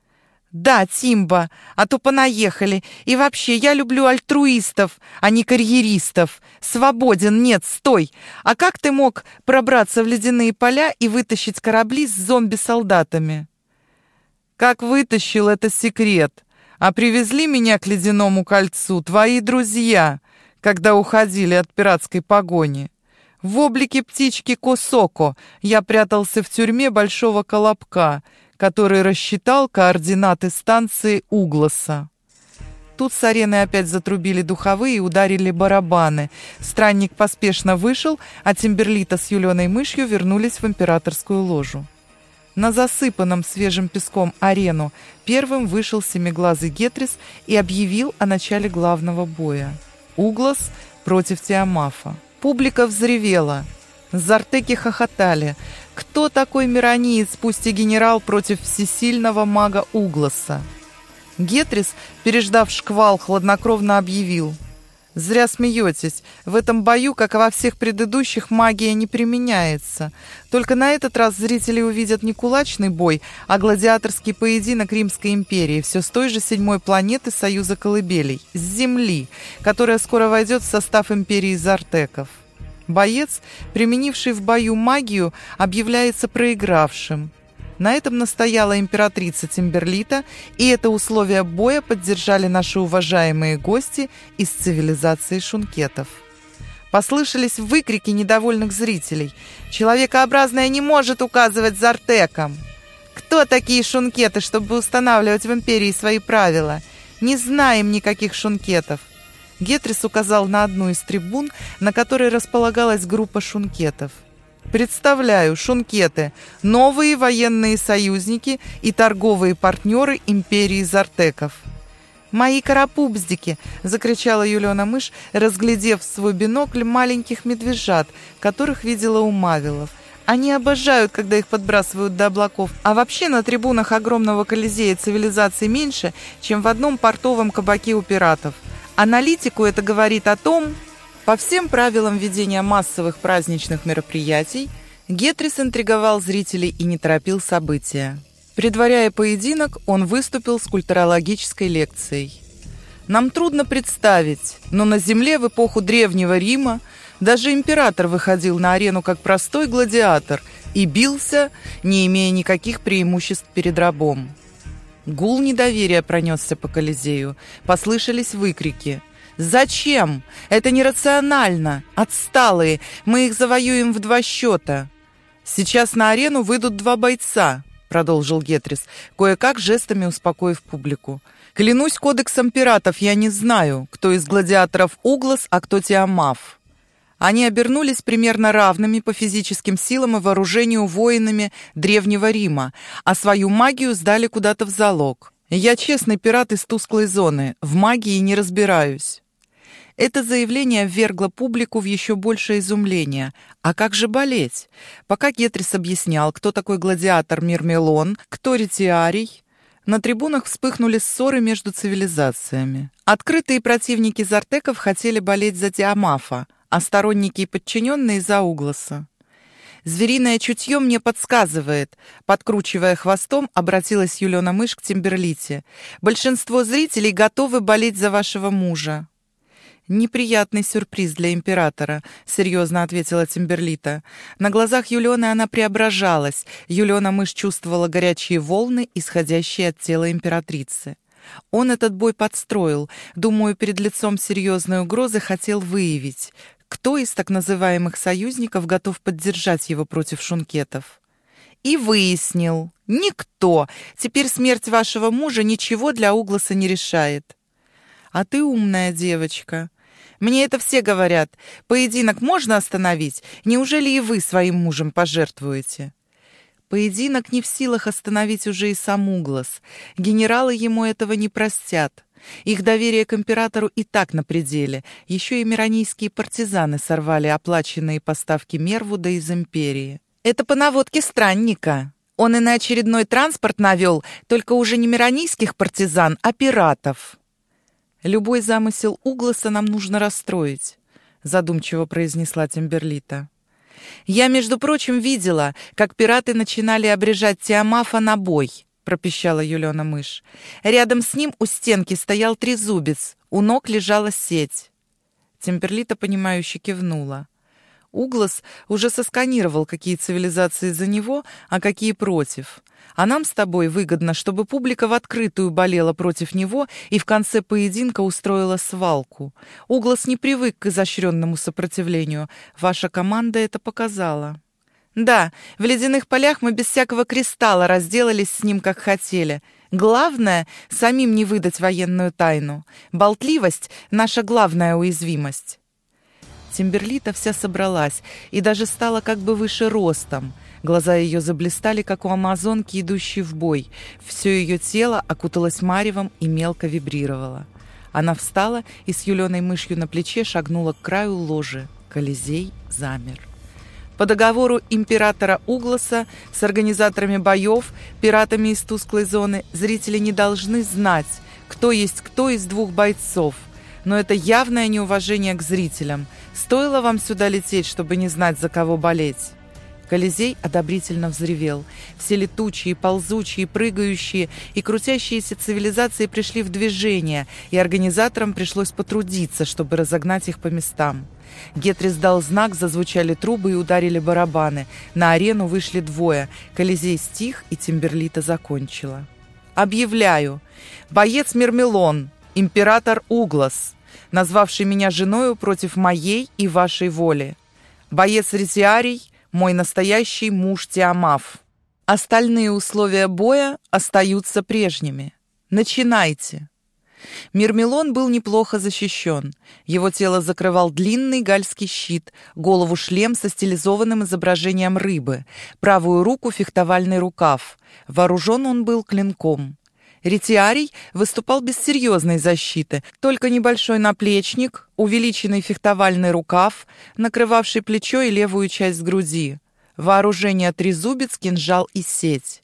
«Да, Тимба, а то понаехали. И вообще, я люблю альтруистов, а не карьеристов. Свободен, нет, стой. А как ты мог пробраться в ледяные поля и вытащить корабли с зомби-солдатами?» «Как вытащил, это секрет. А привезли меня к ледяному кольцу твои друзья, когда уходили от пиратской погони. В облике птички Косоко я прятался в тюрьме Большого Колобка» который рассчитал координаты станции Угласа. Тут с арены опять затрубили духовые и ударили барабаны. Странник поспешно вышел, а Тимберлита с Юленой мышью вернулись в императорскую ложу. На засыпанном свежим песком арену первым вышел семиглазый Гетрис и объявил о начале главного боя. Углас против Тиамафа. Публика взревела. Зартеки хохотали. Кто такой мирониец, пусть и генерал, против всесильного мага Угласа? Гетрис, переждав шквал, хладнокровно объявил. «Зря смеетесь. В этом бою, как и во всех предыдущих, магия не применяется. Только на этот раз зрители увидят не кулачный бой, а гладиаторский поединок Римской империи, все с той же седьмой планеты Союза Колыбелей, с Земли, которая скоро войдет в состав империи Зартеков. Боец, применивший в бою магию, объявляется проигравшим. На этом настояла императрица Тимберлита, и это условие боя поддержали наши уважаемые гости из цивилизации шункетов. Послышались выкрики недовольных зрителей. «Человекообразное не может указывать Зартеком!» «Кто такие шункеты, чтобы устанавливать в империи свои правила?» «Не знаем никаких шункетов!» Гетрис указал на одну из трибун, на которой располагалась группа шункетов – Представляю, шункеты, новые военные союзники и торговые партнеры империи Зартеков. «Мои карапубздики!» — закричала Юлена мышь, разглядев в свой бинокль маленьких медвежат, которых видела у Мавилов. Они обожают, когда их подбрасывают до облаков. А вообще на трибунах огромного колизея цивилизации меньше, чем в одном портовом кабаке у пиратов. Аналитику это говорит о том, по всем правилам ведения массовых праздничных мероприятий Гетрис интриговал зрителей и не торопил события. Предваряя поединок, он выступил с культурологической лекцией. Нам трудно представить, но на земле в эпоху Древнего Рима даже император выходил на арену как простой гладиатор и бился, не имея никаких преимуществ перед рабом. Гул недоверия пронесся по Колизею, послышались выкрики – Зачем? Это нерационально. Отсталые. Мы их завоюем в два счета. Сейчас на арену выйдут два бойца, продолжил Гетрис, кое-как жестами успокоив публику. Клянусь кодексом пиратов, я не знаю, кто из гладиаторов Углас, а кто Тиамаф. Они обернулись примерно равными по физическим силам и вооружению воинами Древнего Рима, а свою магию сдали куда-то в залог. Я честный пират из тусклой зоны, в магии не разбираюсь. Это заявление ввергло публику в еще большее изумление. А как же болеть? Пока Гетрис объяснял, кто такой гладиатор Мирмелон, кто ретиарий, на трибунах вспыхнули ссоры между цивилизациями. Открытые противники Зартеков хотели болеть за Тиамафа, а сторонники и подчиненные за Угласа. «Звериное чутье мне подсказывает», — подкручивая хвостом, обратилась Юлена Мышь к Тимберлите. «Большинство зрителей готовы болеть за вашего мужа». «Неприятный сюрприз для императора», — серьезно ответила Тимберлита. На глазах Юлионы она преображалась. Юлиона мышь чувствовала горячие волны, исходящие от тела императрицы. Он этот бой подстроил. Думаю, перед лицом серьезной угрозы хотел выявить, кто из так называемых союзников готов поддержать его против шункетов. И выяснил. Никто. Теперь смерть вашего мужа ничего для Угласа не решает. А ты умная девочка. Мне это все говорят. Поединок можно остановить? Неужели и вы своим мужем пожертвуете?» Поединок не в силах остановить уже и сам Углас. Генералы ему этого не простят. Их доверие к императору и так на пределе. Еще и миранийские партизаны сорвали оплаченные поставки Мервуда из империи. Это по наводке странника. Он и на очередной транспорт навел, только уже не миранийских партизан, а пиратов. «Любой замысел Угласа нам нужно расстроить», — задумчиво произнесла Тимберлита. «Я, между прочим, видела, как пираты начинали обрежать Тиамафа на бой», — пропищала Юлена мышь. «Рядом с ним у стенки стоял трезубец, у ног лежала сеть». Тимберлита, понимающе кивнула. Углас уже сосканировал, какие цивилизации за него, а какие против. А нам с тобой выгодно, чтобы публика в открытую болела против него и в конце поединка устроила свалку. Углас не привык к изощренному сопротивлению. Ваша команда это показала. Да, в ледяных полях мы без всякого кристалла разделались с ним, как хотели. Главное — самим не выдать военную тайну. Болтливость — наша главная уязвимость. Тимберлита вся собралась и даже стала как бы выше ростом. Глаза ее заблистали, как у амазонки, идущей в бой. Все ее тело окуталось маревом и мелко вибрировало. Она встала и с юленой мышью на плече шагнула к краю ложи. Колизей замер. По договору императора Угласа с организаторами боев, пиратами из тусклой зоны, зрители не должны знать, кто есть кто из двух бойцов. Но это явное неуважение к зрителям. Стоило вам сюда лететь, чтобы не знать, за кого болеть. Колизей одобрительно взревел. Все летучие, ползучие, прыгающие и крутящиеся цивилизации пришли в движение, и организаторам пришлось потрудиться, чтобы разогнать их по местам. Гетрис дал знак, зазвучали трубы и ударили барабаны. На арену вышли двое. Колизей стих, и Тимберлита закончила. «Объявляю! Боец Мермелон, император Углас, назвавший меня женою против моей и вашей воли. Боец Ретиарий, мой настоящий муж Тиамав. Остальные условия боя остаются прежними. Начинайте. Мирмелон был неплохо защищен. Его тело закрывал длинный гальский щит, голову шлем со стилизованным изображением рыбы, правую руку фехтовальный рукав. Вооружен он был клинком. Ретиарий выступал без серьезной защиты, только небольшой наплечник, увеличенный фехтовальный рукав, накрывавший плечо и левую часть груди. Вооружение трезубец, кинжал и сеть.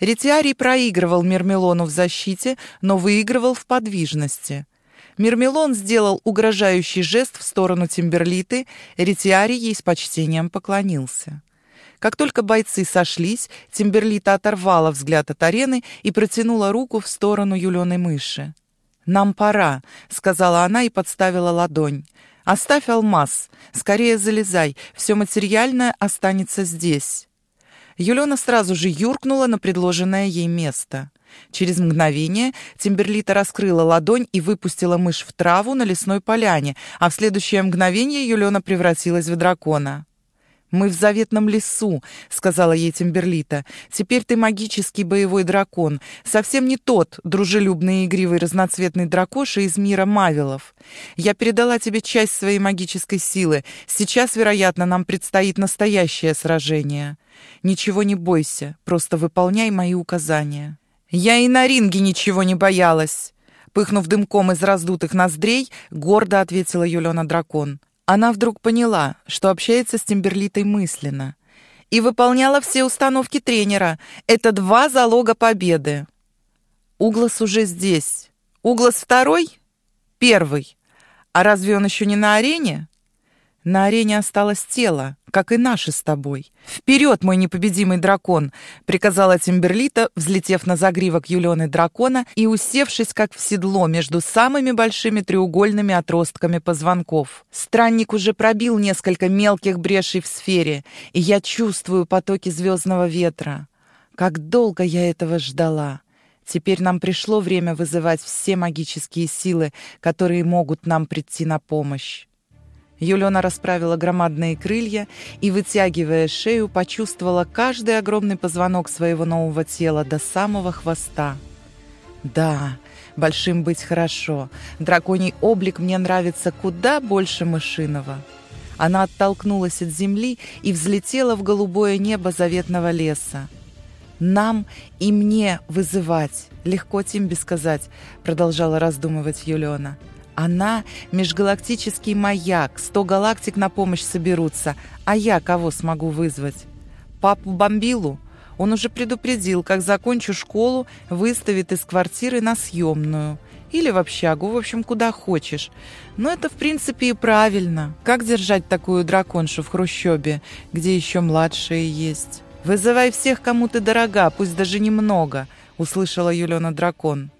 Ретиарий проигрывал Мермелону в защите, но выигрывал в подвижности. Мермелон сделал угрожающий жест в сторону Тимберлиты, Ретиарий ей с почтением поклонился. Как только бойцы сошлись, Тимберлита оторвала взгляд от арены и протянула руку в сторону юленой мыши. «Нам пора», — сказала она и подставила ладонь. «Оставь алмаз. Скорее залезай. Все материальное останется здесь». Юлена сразу же юркнула на предложенное ей место. Через мгновение Тимберлита раскрыла ладонь и выпустила мышь в траву на лесной поляне, а в следующее мгновение Юлена превратилась в дракона. «Мы в заветном лесу», — сказала ей Тимберлита. «Теперь ты магический боевой дракон. Совсем не тот дружелюбный и игривый разноцветный дракоша из мира Мавилов. Я передала тебе часть своей магической силы. Сейчас, вероятно, нам предстоит настоящее сражение. Ничего не бойся, просто выполняй мои указания». «Я и на ринге ничего не боялась!» Пыхнув дымком из раздутых ноздрей, гордо ответила Юлена Дракон. Она вдруг поняла, что общается с Тимберлитой мысленно. И выполняла все установки тренера. Это два залога победы. Углас уже здесь. Углас второй? Первый. А разве он еще не на арене? На арене осталось тело, как и наше с тобой. Вперед, мой непобедимый дракон!» — приказала Тимберлита, взлетев на загривок Юлены дракона и усевшись, как в седло, между самыми большими треугольными отростками позвонков. Странник уже пробил несколько мелких брешей в сфере, и я чувствую потоки звездного ветра. Как долго я этого ждала! Теперь нам пришло время вызывать все магические силы, которые могут нам прийти на помощь. Юлена расправила громадные крылья и, вытягивая шею, почувствовала каждый огромный позвонок своего нового тела до самого хвоста. «Да, большим быть хорошо. Драконий облик мне нравится куда больше мышиного». Она оттолкнулась от земли и взлетела в голубое небо заветного леса. «Нам и мне вызывать, легко Тимби сказать», — продолжала раздумывать Юлена. Она — межгалактический маяк, сто галактик на помощь соберутся, а я кого смогу вызвать? Папу Бомбилу? Он уже предупредил, как закончу школу, выставит из квартиры на съемную. Или в общагу, в общем, куда хочешь. Но это, в принципе, и правильно. Как держать такую драконшу в хрущебе, где еще младшие есть? «Вызывай всех, кому ты дорога, пусть даже немного», — услышала Юлена дракон.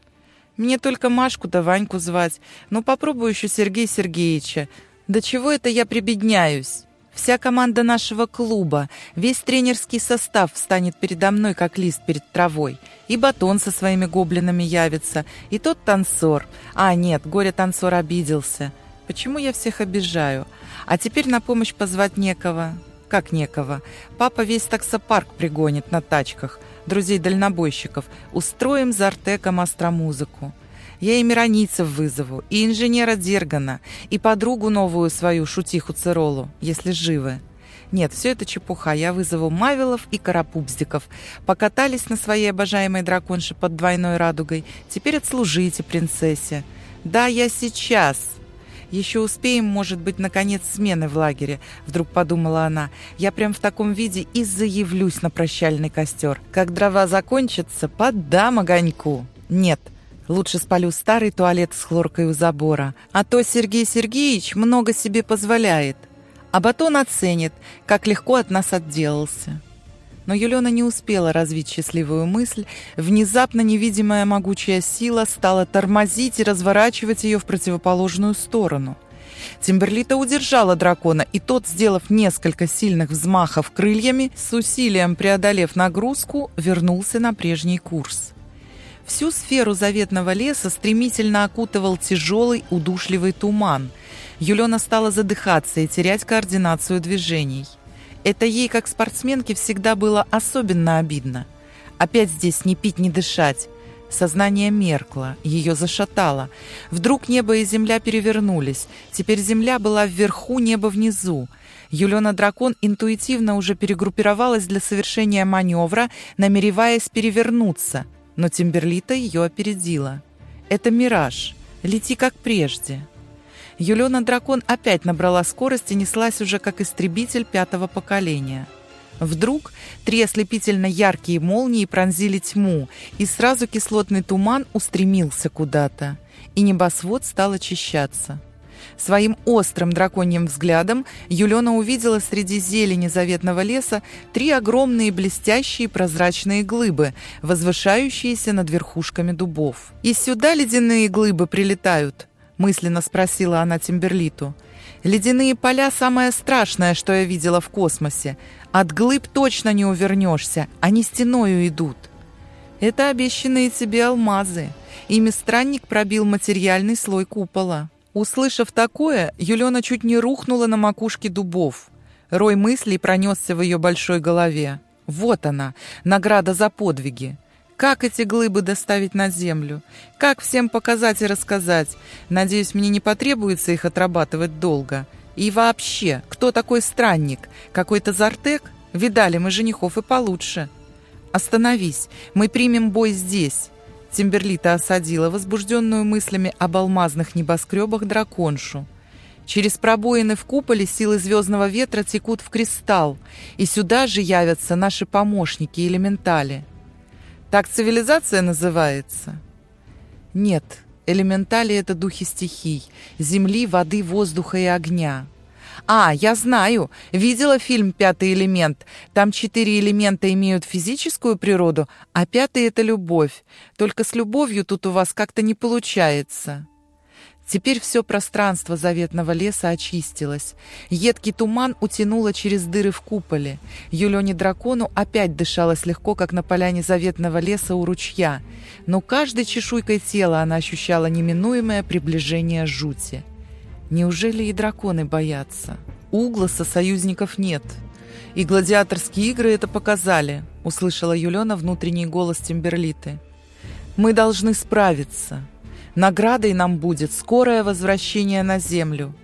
Мне только Машку да Ваньку звать. Ну, попробую еще Сергея Сергеевича. Да чего это я прибедняюсь? Вся команда нашего клуба, весь тренерский состав встанет передо мной, как лист перед травой. И батон со своими гоблинами явится, и тот танцор. А, нет, горе-танцор обиделся. Почему я всех обижаю? А теперь на помощь позвать некого. Как некого? Папа весь таксопарк пригонит на тачках. друзей-дальнобойщиков, устроим за Артеком астромузыку. Я и миронийцев вызову, и инженера Дергана, и подругу новую свою, шутиху Циролу, если живы. Нет, все это чепуха. Я вызову Мавилов и Карапубздиков. Покатались на своей обожаемой драконше под двойной радугой. Теперь отслужите принцессе. Да, я сейчас. Еще успеем, может быть, наконец смены в лагере, вдруг подумала она. Я прям в таком виде и заявлюсь на прощальный костер. Как дрова закончатся, поддам огоньку. Нет, Лучше спалю старый туалет с хлоркой у забора. А то Сергей Сергеевич много себе позволяет. А батон оценит, как легко от нас отделался. Но Юлена не успела развить счастливую мысль. Внезапно невидимая могучая сила стала тормозить и разворачивать ее в противоположную сторону. Тимберлита удержала дракона, и тот, сделав несколько сильных взмахов крыльями, с усилием преодолев нагрузку, вернулся на прежний курс. Всю сферу заветного леса стремительно окутывал тяжелый удушливый туман. Юлена стала задыхаться и терять координацию движений. Это ей, как спортсменке, всегда было особенно обидно. Опять здесь не пить, не дышать. Сознание меркло, ее зашатало. Вдруг небо и земля перевернулись. Теперь земля была вверху, небо внизу. Юлена-дракон интуитивно уже перегруппировалась для совершения маневра, намереваясь перевернуться – но Тимберлита ее опередила. «Это мираж. Лети как прежде». Юлена-дракон опять набрала скорость и неслась уже как истребитель пятого поколения. Вдруг три ослепительно яркие молнии пронзили тьму, и сразу кислотный туман устремился куда-то, и небосвод стал очищаться. Своим острым драконьим взглядом Юлена увидела среди зелени заветного леса три огромные блестящие прозрачные глыбы, возвышающиеся над верхушками дубов. «И сюда ледяные глыбы прилетают?» — мысленно спросила она Тимберлиту. «Ледяные поля — самое страшное, что я видела в космосе. От глыб точно не увернешься, они стеною идут». «Это обещанные тебе алмазы. Ими странник пробил материальный слой купола». Услышав такое, Юлена чуть не рухнула на макушке дубов. Рой мыслей пронесся в ее большой голове. Вот она, награда за подвиги. Как эти глыбы доставить на землю? Как всем показать и рассказать? Надеюсь, мне не потребуется их отрабатывать долго. И вообще, кто такой странник? Какой-то Зартек? Видали мы женихов и получше. Остановись, мы примем бой здесь. Тимберлита осадила возбужденную мыслями об алмазных небоскребах драконшу. Через пробоины в куполе силы звездного ветра текут в кристалл, и сюда же явятся наши помощники, элементали. Так цивилизация называется? Нет, элементали — это духи стихий, земли, воды, воздуха и огня. А, я знаю. Видела фильм «Пятый элемент». Там четыре элемента имеют физическую природу, а пятый — это любовь. Только с любовью тут у вас как-то не получается. Теперь все пространство заветного леса очистилось. Едкий туман утянуло через дыры в куполе. Юлене дракону опять дышалось легко, как на поляне заветного леса у ручья. Но каждой чешуйкой тела она ощущала неминуемое приближение жути. Неужели и драконы боятся? Угласа союзников нет. И гладиаторские игры это показали, услышала Юлена внутренний голос Тимберлиты. Мы должны справиться. Наградой нам будет скорое возвращение на землю.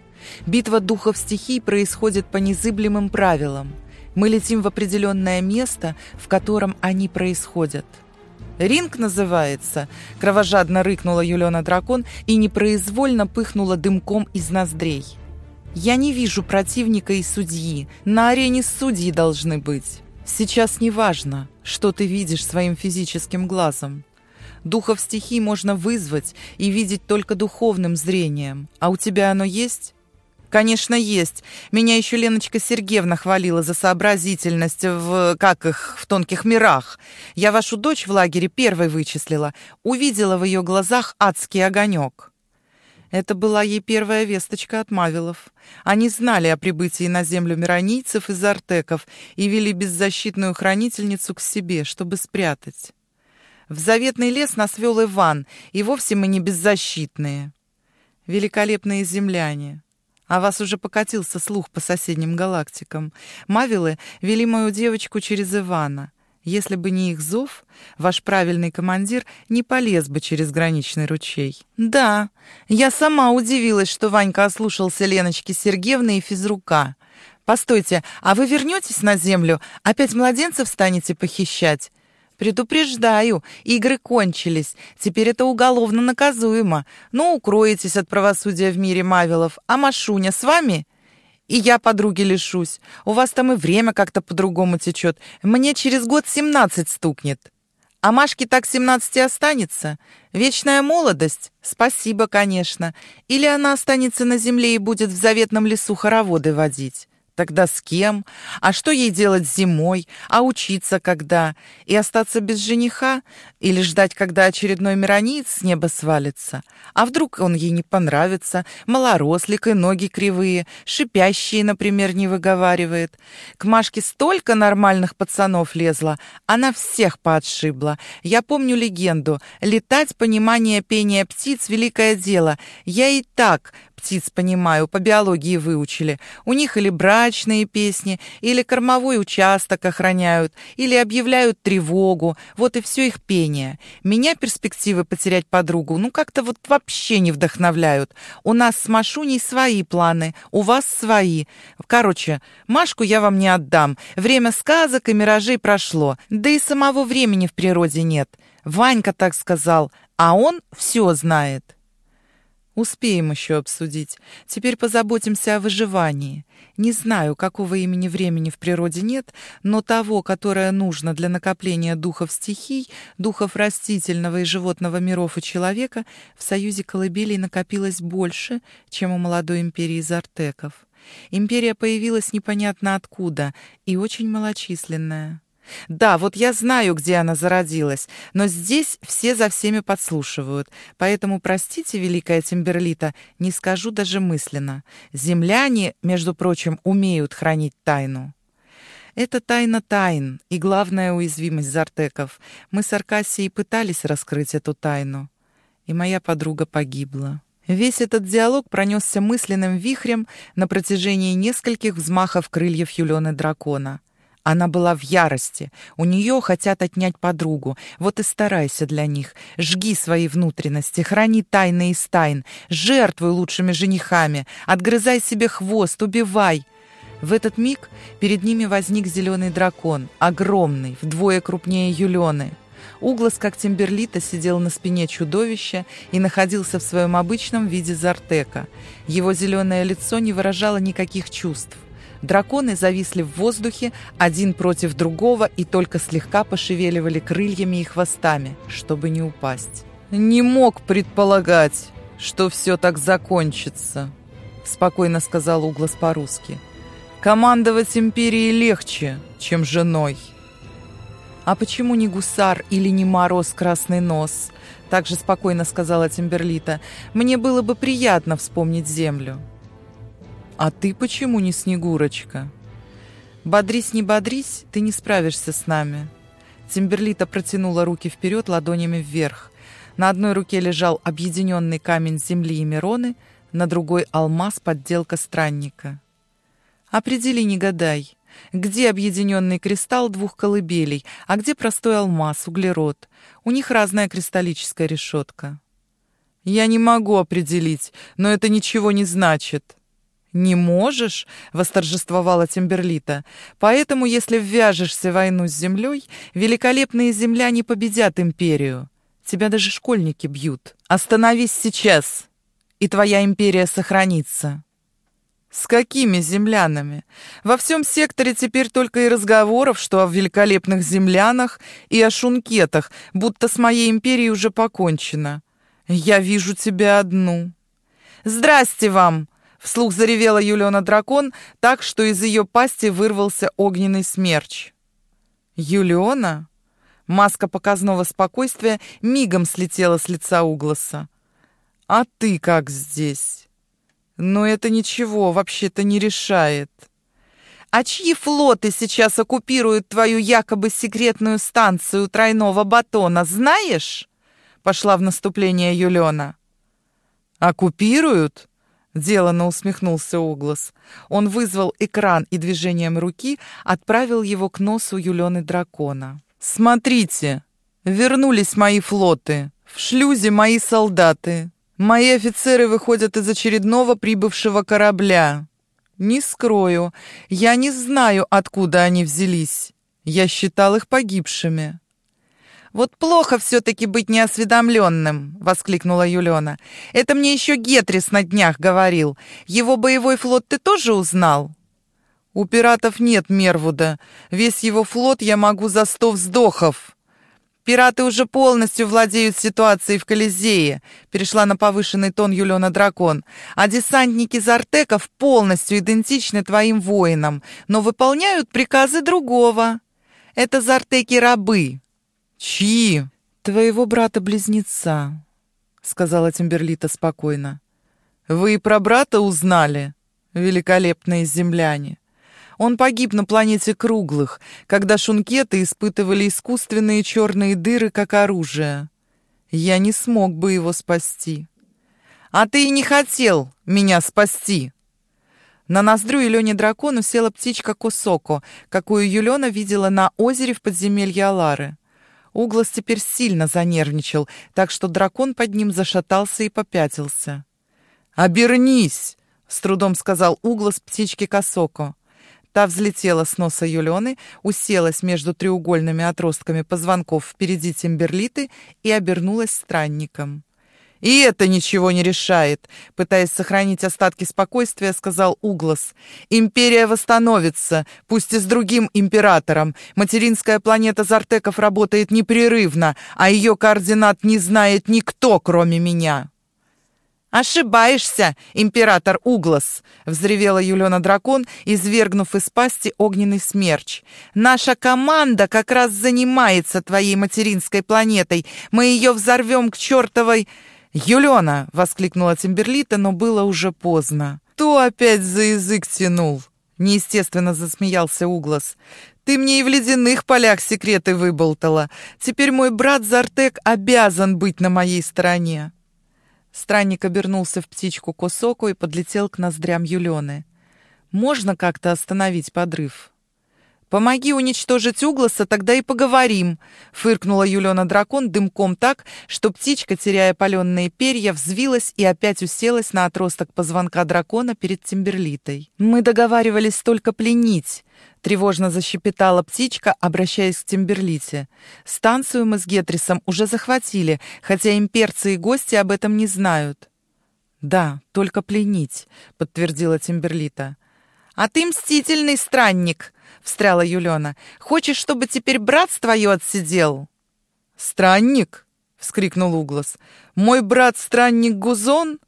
Битва духов стихий происходит по незыблемым правилам. Мы летим в определенное место, в котором они происходят. «Ринг называется!» — кровожадно рыкнула Юлена Дракон и непроизвольно пыхнула дымком из ноздрей. «Я не вижу противника и судьи. На арене судьи должны быть. Сейчас не важно, что ты видишь своим физическим глазом. Духов стихий можно вызвать и видеть только духовным зрением. А у тебя оно есть?» «Конечно, есть. Меня еще Леночка Сергеевна хвалила за сообразительность в, как их, в тонких мирах. Я вашу дочь в лагере первой вычислила. Увидела в ее глазах адский огонек». Это была ей первая весточка от Мавилов. Они знали о прибытии на землю миронийцев из артеков и вели беззащитную хранительницу к себе, чтобы спрятать. В заветный лес нас вел Иван, и вовсе мы не беззащитные. Великолепные земляне. А вас уже покатился слух по соседним галактикам. Мавилы вели мою девочку через Ивана. Если бы не их зов, ваш правильный командир не полез бы через граничный ручей. Да, я сама удивилась, что Ванька ослушался Леночки Сергеевны и физрука. Постойте, а вы вернетесь на землю? Опять младенцев станете похищать? Предупреждаю, игры кончились. Теперь это уголовно наказуемо. Ну, укроетесь от правосудия в мире Мавилов. А Машуня с вами? И я подруги лишусь. У вас там и время как-то по-другому течет. Мне через год семнадцать стукнет. А Машке так семнадцати останется? Вечная молодость? Спасибо, конечно. Или она останется на земле и будет в заветном лесу хороводы водить? Тогда с кем? А что ей делать зимой? А учиться когда? И остаться без жениха? Или ждать, когда очередной мирониец с неба свалится? А вдруг он ей не понравится? Малорослик и ноги кривые, шипящие, например, не выговаривает. К Машке столько нормальных пацанов лезло, она всех поотшибла. Я помню легенду. Летать, понимание пения птиц — великое дело. Я и так птиц понимаю, по биологии выучили. У них или брачные песни, или кормовой участок охраняют, или объявляют тревогу. Вот и все их пение. Меня перспективы потерять подругу, ну как-то вот вообще не вдохновляют. У нас с Машуней свои планы, у вас свои. Короче, Машку я вам не отдам. Время сказок и миражей прошло, да и самого времени в природе нет. Ванька так сказал, а он все знает. Успеем еще обсудить. Теперь позаботимся о выживании. Не знаю, какого имени времени в природе нет, но того, которое нужно для накопления духов стихий, духов растительного и животного миров и человека, в союзе колыбелей накопилось больше, чем у молодой империи Зартеков. Империя появилась непонятно откуда и очень малочисленная. Да, вот я знаю, где она зародилась, но здесь все за всеми подслушивают. Поэтому, простите, Великая Тимберлита, не скажу даже мысленно. Земляне, между прочим, умеют хранить тайну. Это тайна тайн и главная уязвимость Зартеков. Мы с Аркасией пытались раскрыть эту тайну. И моя подруга погибла. Весь этот диалог пронесся мысленным вихрем на протяжении нескольких взмахов крыльев Юлены Дракона — она была в ярости. У нее хотят отнять подругу. Вот и старайся для них. Жги свои внутренности, храни тайны из тайн. Жертвуй лучшими женихами. Отгрызай себе хвост, убивай. В этот миг перед ними возник зеленый дракон, огромный, вдвое крупнее Юлены. Углас, как Тимберлита, сидел на спине чудовища и находился в своем обычном виде Зартека. Его зеленое лицо не выражало никаких чувств. Драконы зависли в воздухе один против другого и только слегка пошевеливали крыльями и хвостами, чтобы не упасть. «Не мог предполагать, что все так закончится», — спокойно сказал Углас по-русски. «Командовать империей легче, чем женой». «А почему не гусар или не мороз красный нос?» Также спокойно сказала Тимберлита. «Мне было бы приятно вспомнить землю». «А ты почему не Снегурочка?» «Бодрись, не бодрись, ты не справишься с нами». Тимберлита протянула руки вперед, ладонями вверх. На одной руке лежал объединенный камень земли и Мироны, на другой — алмаз, подделка странника. «Определи, не гадай, где объединенный кристалл двух колыбелей, а где простой алмаз, углерод? У них разная кристаллическая решетка». «Я не могу определить, но это ничего не значит», «Не можешь?» — восторжествовала Тимберлита. «Поэтому, если ввяжешься в войну с землей, великолепные земляне победят империю. Тебя даже школьники бьют. Остановись сейчас, и твоя империя сохранится». «С какими землянами? Во всем секторе теперь только и разговоров, что о великолепных землянах и о шункетах, будто с моей империей уже покончено. Я вижу тебя одну». «Здрасте вам!» Вслух заревела Юлиона дракон так, что из ее пасти вырвался огненный смерч. «Юлиона?» Маска показного спокойствия мигом слетела с лица Угласа. «А ты как здесь?» «Но это ничего вообще-то не решает». «А чьи флоты сейчас оккупируют твою якобы секретную станцию тройного батона, знаешь?» Пошла в наступление Юлиона. «Оккупируют?» Делано усмехнулся Углас. Он вызвал экран и движением руки отправил его к носу Юлены дракона. «Смотрите, вернулись мои флоты, в шлюзе мои солдаты, мои офицеры выходят из очередного прибывшего корабля. Не скрою, я не знаю, откуда они взялись. Я считал их погибшими». «Вот плохо все-таки быть неосведомленным!» — воскликнула Юлена. «Это мне еще Гетрис на днях говорил. Его боевой флот ты тоже узнал?» «У пиратов нет Мервуда. Весь его флот я могу за сто вздохов». «Пираты уже полностью владеют ситуацией в Колизее», — перешла на повышенный тон Юлена Дракон. «А десантники Зартеков полностью идентичны твоим воинам, но выполняют приказы другого. Это Зартеки-рабы». «Чьи?» «Твоего брата-близнеца», — сказала Тимберлита спокойно. «Вы и про брата узнали, великолепные земляне?» Он погиб на планете Круглых, когда шункеты испытывали искусственные черные дыры как оружие. Я не смог бы его спасти. А ты и не хотел меня спасти. На ноздрю Елене дракону села птичка Кусоко, какую Юлена видела на озере в подземелье Алары. Углас теперь сильно занервничал, так что дракон под ним зашатался и попятился. «Обернись!» — с трудом сказал Углас птичке Косоко. Та взлетела с носа Юлены, уселась между треугольными отростками позвонков впереди Тимберлиты и обернулась странником. «И это ничего не решает», — пытаясь сохранить остатки спокойствия, сказал Углас. «Империя восстановится, пусть и с другим императором. Материнская планета Зартеков работает непрерывно, а ее координат не знает никто, кроме меня». «Ошибаешься, император Углас!» — взревела Юлена Дракон, извергнув из пасти огненный смерч. «Наша команда как раз занимается твоей материнской планетой. Мы ее взорвем к чертовой...» «Юлена!» — воскликнула Тимберлита, но было уже поздно. «Кто опять за язык тянул?» — неестественно засмеялся Углас. «Ты мне и в ледяных полях секреты выболтала. Теперь мой брат Зартек обязан быть на моей стороне». Странник обернулся в птичку Косоку и подлетел к ноздрям Юлены. «Можно как-то остановить подрыв?» «Помоги уничтожить Угласа, тогда и поговорим», — фыркнула Юлена Дракон дымком так, что птичка, теряя паленые перья, взвилась и опять уселась на отросток позвонка дракона перед Тимберлитой. «Мы договаривались только пленить», — тревожно защепетала птичка, обращаясь к Тимберлите. «Станцию мы с Гетрисом уже захватили, хотя имперцы и гости об этом не знают». «Да, только пленить», — подтвердила Тимберлита. «А ты мстительный странник», — встряла Юлена. «Хочешь, чтобы теперь брат твое отсидел?» «Странник?» — вскрикнул Углас. «Мой брат странник Гузон?»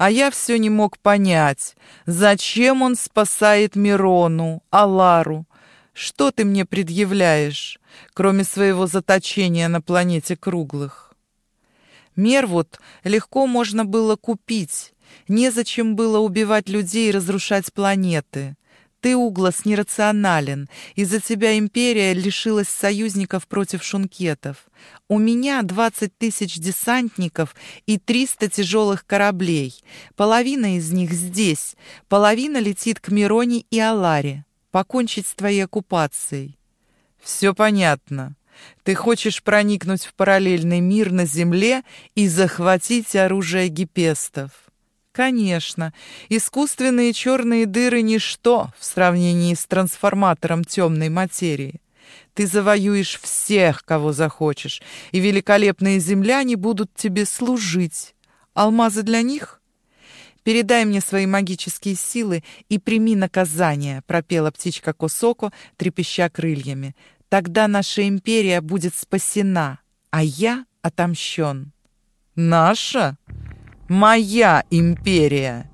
А я все не мог понять, зачем он спасает Мирону, Алару. Что ты мне предъявляешь, кроме своего заточения на планете круглых? Мервуд легко можно было купить. Незачем было убивать людей и разрушать планеты. Ты, Углас, нерационален. Из-за тебя империя лишилась союзников против шункетов. У меня 20 тысяч десантников и 300 тяжелых кораблей. Половина из них здесь, половина летит к Мироне и Аларе. Покончить с твоей оккупацией. Все понятно. Ты хочешь проникнуть в параллельный мир на Земле и захватить оружие гипестов. Конечно, искусственные черные дыры — ничто в сравнении с трансформатором темной материи. Ты завоюешь всех, кого захочешь, и великолепные земляне будут тебе служить. Алмазы для них? «Передай мне свои магические силы и прими наказание», — пропела птичка Косоко, трепеща крыльями. «Тогда наша империя будет спасена, а я отомщен». «Наша?» Моя империя.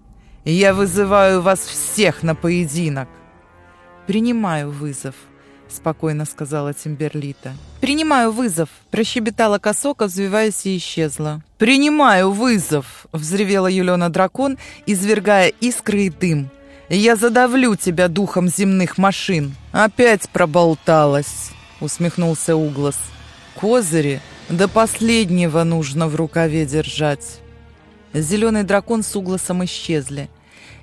Я вызываю вас всех на поединок. Принимаю вызов, спокойно сказала Тимберлита. Принимаю вызов, прощебетала Косока, взвиваясь и исчезла. Принимаю вызов, взревела Юлена дракон, извергая искры и дым. Я задавлю тебя духом земных машин. Опять проболталась, усмехнулся Углас. Козыри до последнего нужно в рукаве держать. Зеленый дракон с угласом исчезли.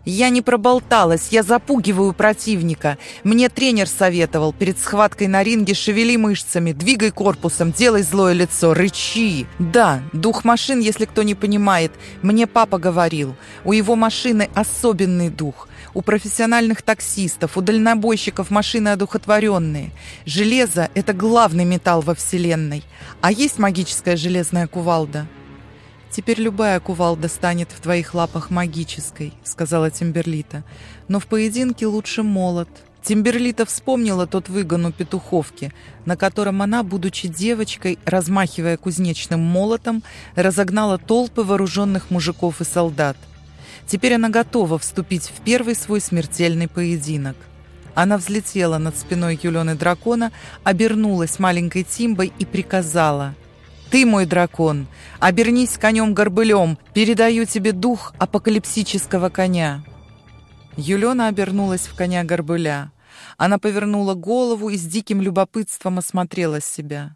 Я не проболталась, я запугиваю противника. Мне тренер советовал перед схваткой на ринге шевели мышцами, двигай корпусом, делай злое лицо, рычи. Да, дух машин, если кто не понимает, мне папа говорил. У его машины особенный дух. У профессиональных таксистов, у дальнобойщиков машины одухотворенные. Железо – это главный металл во Вселенной. А есть магическая железная кувалда? «Теперь любая кувалда станет в твоих лапах магической», — сказала Тимберлита. «Но в поединке лучше молот». Тимберлита вспомнила тот выгон у Петуховки, на котором она, будучи девочкой, размахивая кузнечным молотом, разогнала толпы вооруженных мужиков и солдат. Теперь она готова вступить в первый свой смертельный поединок. Она взлетела над спиной Юлены дракона, обернулась маленькой Тимбой и приказала — ты мой дракон, обернись конем-горбылем, передаю тебе дух апокалипсического коня». Юлена обернулась в коня-горбыля. Она повернула голову и с диким любопытством осмотрела себя.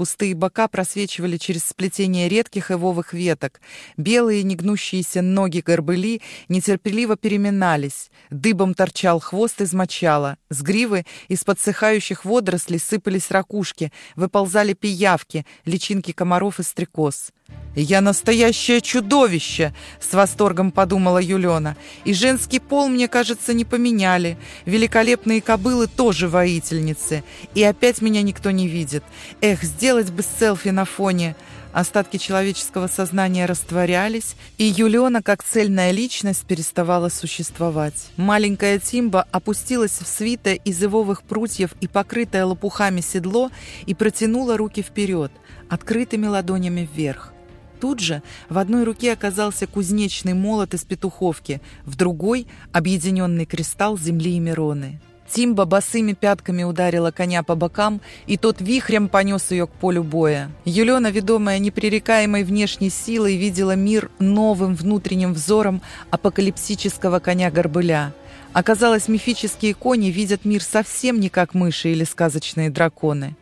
Пустые бока просвечивали через сплетение редких ивовых веток. Белые негнущиеся ноги горбыли нетерпеливо переминались. Дыбом торчал хвост из мочала. С гривы из подсыхающих водорослей сыпались ракушки, выползали пиявки, личинки комаров и стрекоз. «Я настоящее чудовище!» — с восторгом подумала Юлена. «И женский пол, мне кажется, не поменяли. Великолепные кобылы тоже воительницы. И опять меня никто не видит. Эх, сделать бы селфи на фоне!» Остатки человеческого сознания растворялись, и Юлиона, как цельная личность, переставала существовать. Маленькая Тимба опустилась в свитое из ивовых прутьев и покрытое лопухами седло и протянула руки вперед, открытыми ладонями вверх. Тут же в одной руке оказался кузнечный молот из петуховки, в другой — объединенный кристалл земли и Мироны. Тимба босыми пятками ударила коня по бокам, и тот вихрем понес ее к полю боя. Юлена, ведомая непререкаемой внешней силой, видела мир новым внутренним взором апокалипсического коня-горбыля. Оказалось, мифические кони видят мир совсем не как мыши или сказочные драконы.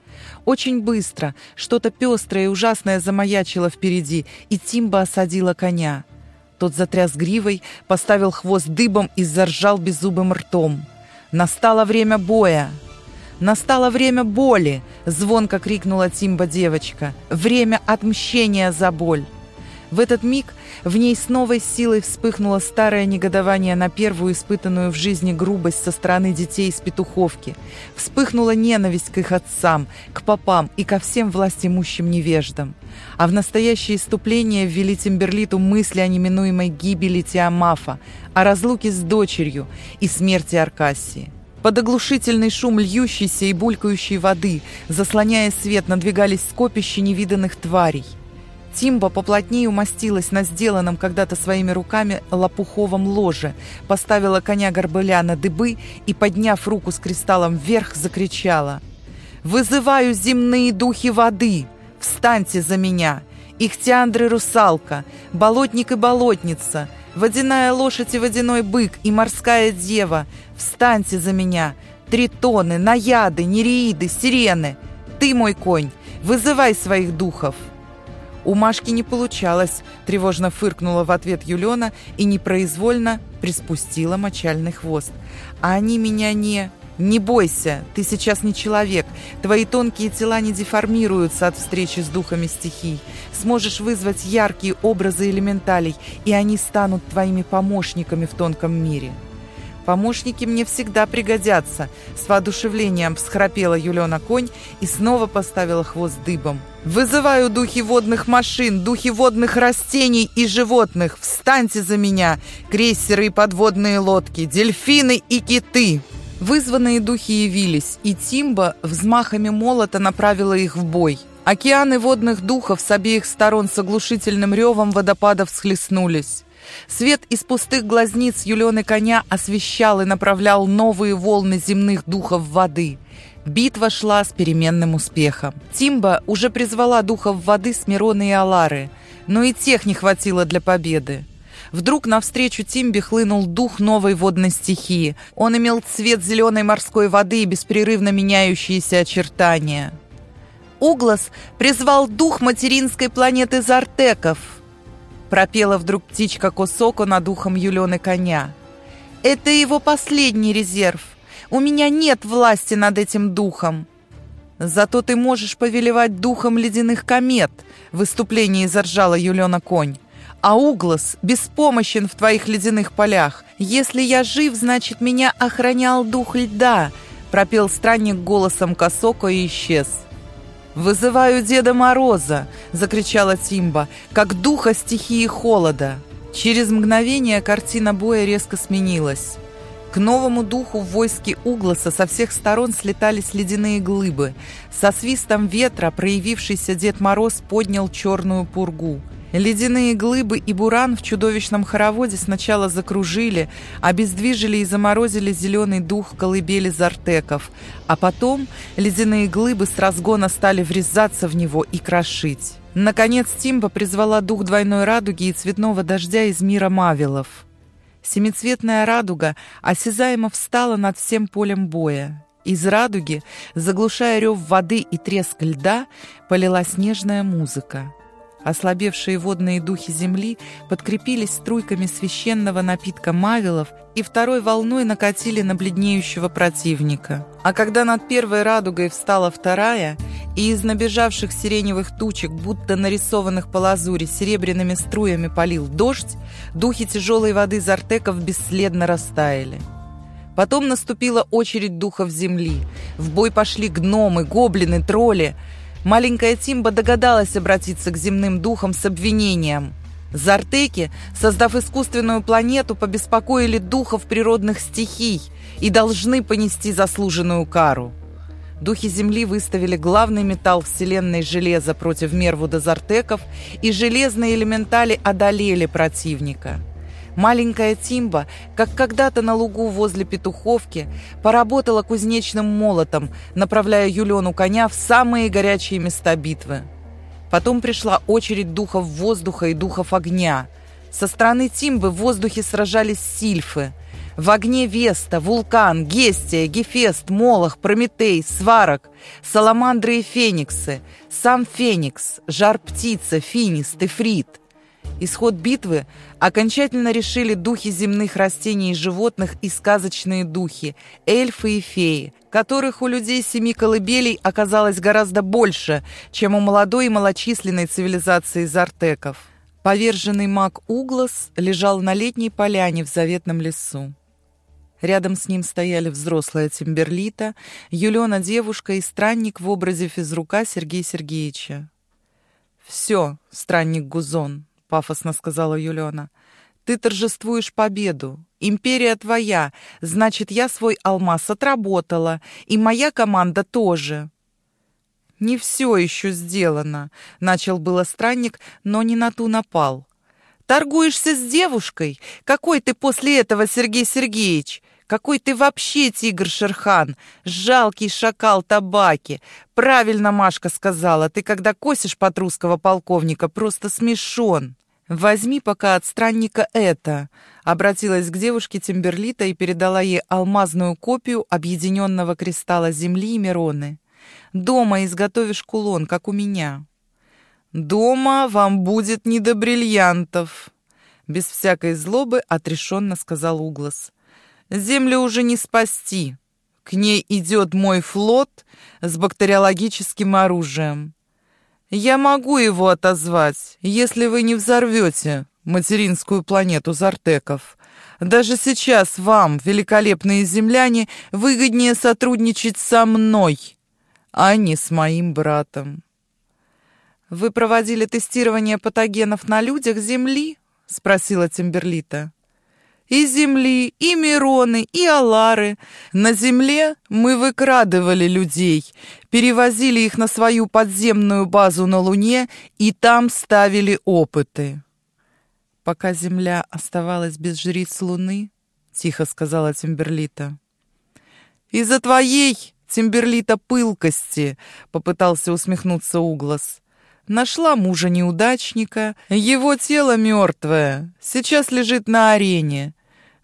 Очень быстро что-то пестрое и ужасное замаячило впереди, и Тимба осадила коня. Тот затряс гривой, поставил хвост дыбом и заржал беззубым ртом. Настало время боя. Настало время боли, звонко крикнула Тимба девочка. Время отмщения за боль. В этот миг в ней с новой силой вспыхнуло старое негодование на первую испытанную в жизни грубость со стороны детей из петуховки. Вспыхнула ненависть к их отцам, к попам и ко всем властимущим невеждам. А в настоящее иступление ввели Тимберлиту мысли о неминуемой гибели Тиамафа, о разлуке с дочерью и смерти Аркасии. Под оглушительный шум льющейся и булькающей воды, заслоняя свет, надвигались скопища невиданных тварей. Тимба поплотнее умостилась на сделанном когда-то своими руками лопуховом ложе, поставила коня горбыля на дыбы и, подняв руку с кристаллом вверх, закричала «Вызываю земные духи воды! Встаньте за меня! Ихтиандры русалка, болотник и болотница, водяная лошадь и водяной бык и морская дева! Встаньте за меня! Тритоны, наяды, нереиды, сирены! Ты мой конь! Вызывай своих духов!» У Машки не получалось, тревожно фыркнула в ответ Юлена и непроизвольно приспустила мочальный хвост. А они меня не... «Не бойся, ты сейчас не человек. Твои тонкие тела не деформируются от встречи с духами стихий. Сможешь вызвать яркие образы элементалей, и они станут твоими помощниками в тонком мире». Помощники мне всегда пригодятся. С воодушевлением всхрапела Юлена конь и снова поставила хвост дыбом. Вызываю духи водных машин, духи водных растений и животных. Встаньте за меня, крейсеры и подводные лодки, дельфины и киты. Вызванные духи явились, и Тимба взмахами молота направила их в бой. Океаны водных духов с обеих сторон с оглушительным ревом водопадов схлестнулись. Свет из пустых глазниц Юлены коня освещал и направлял новые волны земных духов воды. Битва шла с переменным успехом. Тимба уже призвала духов воды с и Алары, но и тех не хватило для победы. Вдруг навстречу Тимбе хлынул дух новой водной стихии. Он имел цвет зеленой морской воды и беспрерывно меняющиеся очертания. Углас призвал дух материнской планеты Зартеков – Пропела вдруг птичка Косоко над ухом Юлены коня. Это его последний резерв. У меня нет власти над этим духом. Зато ты можешь повелевать духом ледяных комет, в выступлении заржала Юлена Конь. А Углас беспомощен в твоих ледяных полях. Если я жив, значит, меня охранял дух льда, пропел странник голосом Косоко и исчез. «Вызываю Деда Мороза!» — закричала Тимба, как духа стихии холода. Через мгновение картина боя резко сменилась. К новому духу в войске Угласа со всех сторон слетались ледяные глыбы. Со свистом ветра проявившийся Дед Мороз поднял черную пургу — Ледяные глыбы и буран в чудовищном хороводе сначала закружили, обездвижили и заморозили зеленый дух колыбели зартеков, а потом ледяные глыбы с разгона стали врезаться в него и крошить. Наконец Тимба призвала дух двойной радуги и цветного дождя из мира мавилов. Семицветная радуга осязаемо встала над всем полем боя. Из радуги, заглушая рев воды и треск льда, полилась нежная музыка. Ослабевшие водные духи земли подкрепились струйками священного напитка мавилов и второй волной накатили на бледнеющего противника. А когда над первой радугой встала вторая, и из набежавших сиреневых тучек, будто нарисованных по лазури, серебряными струями полил дождь, духи тяжелой воды зартеков бесследно растаяли. Потом наступила очередь духов земли. В бой пошли гномы, гоблины, тролли — маленькая Тимба догадалась обратиться к земным духам с обвинением. Зартеки, создав искусственную планету, побеспокоили духов природных стихий и должны понести заслуженную кару. Духи Земли выставили главный металл Вселенной железа против Мервуда Зартеков, и железные элементали одолели противника – Маленькая Тимба, как когда-то на лугу возле Петуховки, поработала кузнечным молотом, направляя Юлену коня в самые горячие места битвы. Потом пришла очередь духов воздуха и духов огня. Со стороны Тимбы в воздухе сражались сильфы. В огне Веста, Вулкан, Гестия, Гефест, Молох, Прометей, Сварог, Саламандры и Фениксы, сам Феникс, Жар-Птица, Финис, Тефрит — Исход битвы окончательно решили духи земных растений и животных и сказочные духи, эльфы и феи, которых у людей семи колыбелей оказалось гораздо больше, чем у молодой и малочисленной цивилизации зартеков. Поверженный маг Углас лежал на летней поляне в заветном лесу. Рядом с ним стояли взрослая Тимберлита, Юлена девушка и странник в образе физрука Сергея Сергеевича. «Все, странник Гузон, — пафосно сказала Юлена. «Ты торжествуешь победу. Империя твоя. Значит, я свой алмаз отработала. И моя команда тоже». «Не все еще сделано», — начал было странник, но не на ту напал. «Торгуешься с девушкой? Какой ты после этого, Сергей Сергеевич? Какой ты вообще тигр Шерхан? Жалкий шакал табаки. Правильно Машка сказала, ты когда косишь под русского полковника, просто смешон. «Возьми пока от странника это», — обратилась к девушке Тимберлита и передала ей алмазную копию объединенного кристалла Земли и Мироны. «Дома изготовишь кулон, как у меня». «Дома вам будет не до бриллиантов», — без всякой злобы отрешенно сказал Углас. «Землю уже не спасти. К ней идет мой флот с бактериологическим оружием. Я могу его отозвать, если вы не взорвете материнскую планету Зартеков. Даже сейчас вам, великолепные земляне, выгоднее сотрудничать со мной, а не с моим братом. «Вы проводили тестирование патогенов на людях Земли?» — спросила Тимберлита и Земли, и Мироны, и Алары. На Земле мы выкрадывали людей, перевозили их на свою подземную базу на Луне и там ставили опыты. Пока Земля оставалась без жриц Луны, тихо сказала Тимберлита. Из-за твоей, Тимберлита, пылкости, попытался усмехнуться Углас. Нашла мужа-неудачника, его тело мертвое, сейчас лежит на арене.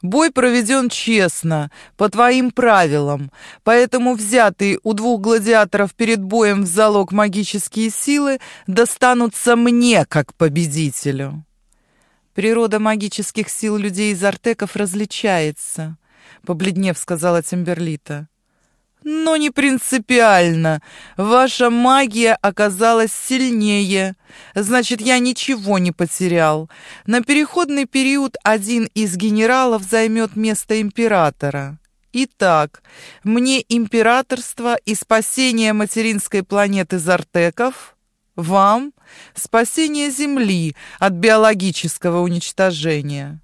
Бой проведен честно, по твоим правилам, поэтому взятые у двух гладиаторов перед боем в залог магические силы достанутся мне как победителю. Природа магических сил людей из Артеков различается, побледнев сказала Тимберлита. Но не принципиально. Ваша магия оказалась сильнее. Значит, я ничего не потерял. На переходный период один из генералов займет место императора. Итак, мне императорство и спасение материнской планеты Зартеков, вам спасение Земли от биологического уничтожения.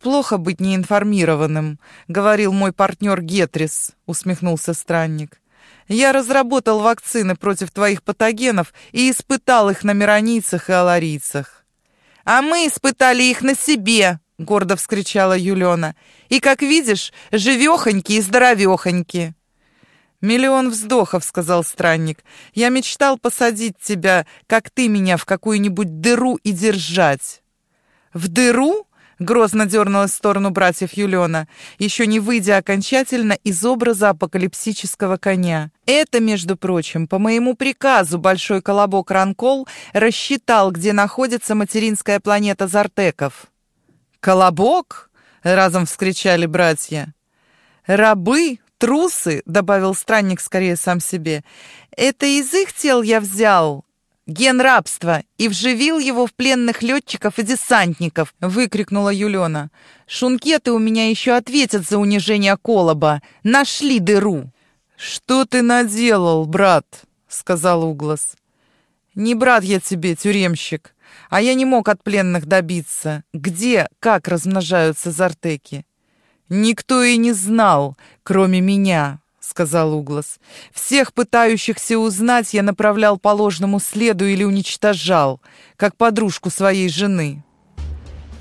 «Плохо быть неинформированным», — говорил мой партнер Гетрис, — усмехнулся странник. «Я разработал вакцины против твоих патогенов и испытал их на миронийцах и аларийцах». «А мы испытали их на себе», — гордо вскричала Юлена. «И, как видишь, живехоньки и здоровехоньки». «Миллион вздохов», — сказал странник. «Я мечтал посадить тебя, как ты меня, в какую-нибудь дыру и держать». «В дыру?» Грозно дернулась в сторону братьев Юлена, еще не выйдя окончательно из образа апокалипсического коня. Это, между прочим, по моему приказу Большой Колобок Ранкол рассчитал, где находится материнская планета Зартеков. «Колобок?» — разом вскричали братья. «Рабы, трусы», — добавил странник скорее сам себе. «Это из их тел я взял, ген рабства и вживил его в пленных летчиков и десантников!» — выкрикнула Юлена. «Шункеты у меня еще ответят за унижение Колоба! Нашли дыру!» «Что ты наделал, брат?» — сказал Углас. «Не брат я тебе, тюремщик, а я не мог от пленных добиться. Где, как размножаются зартеки?» «Никто и не знал, кроме меня!» Сказал Углас. «Всех пытающихся узнать я направлял по ложному следу или уничтожал, как подружку своей жены».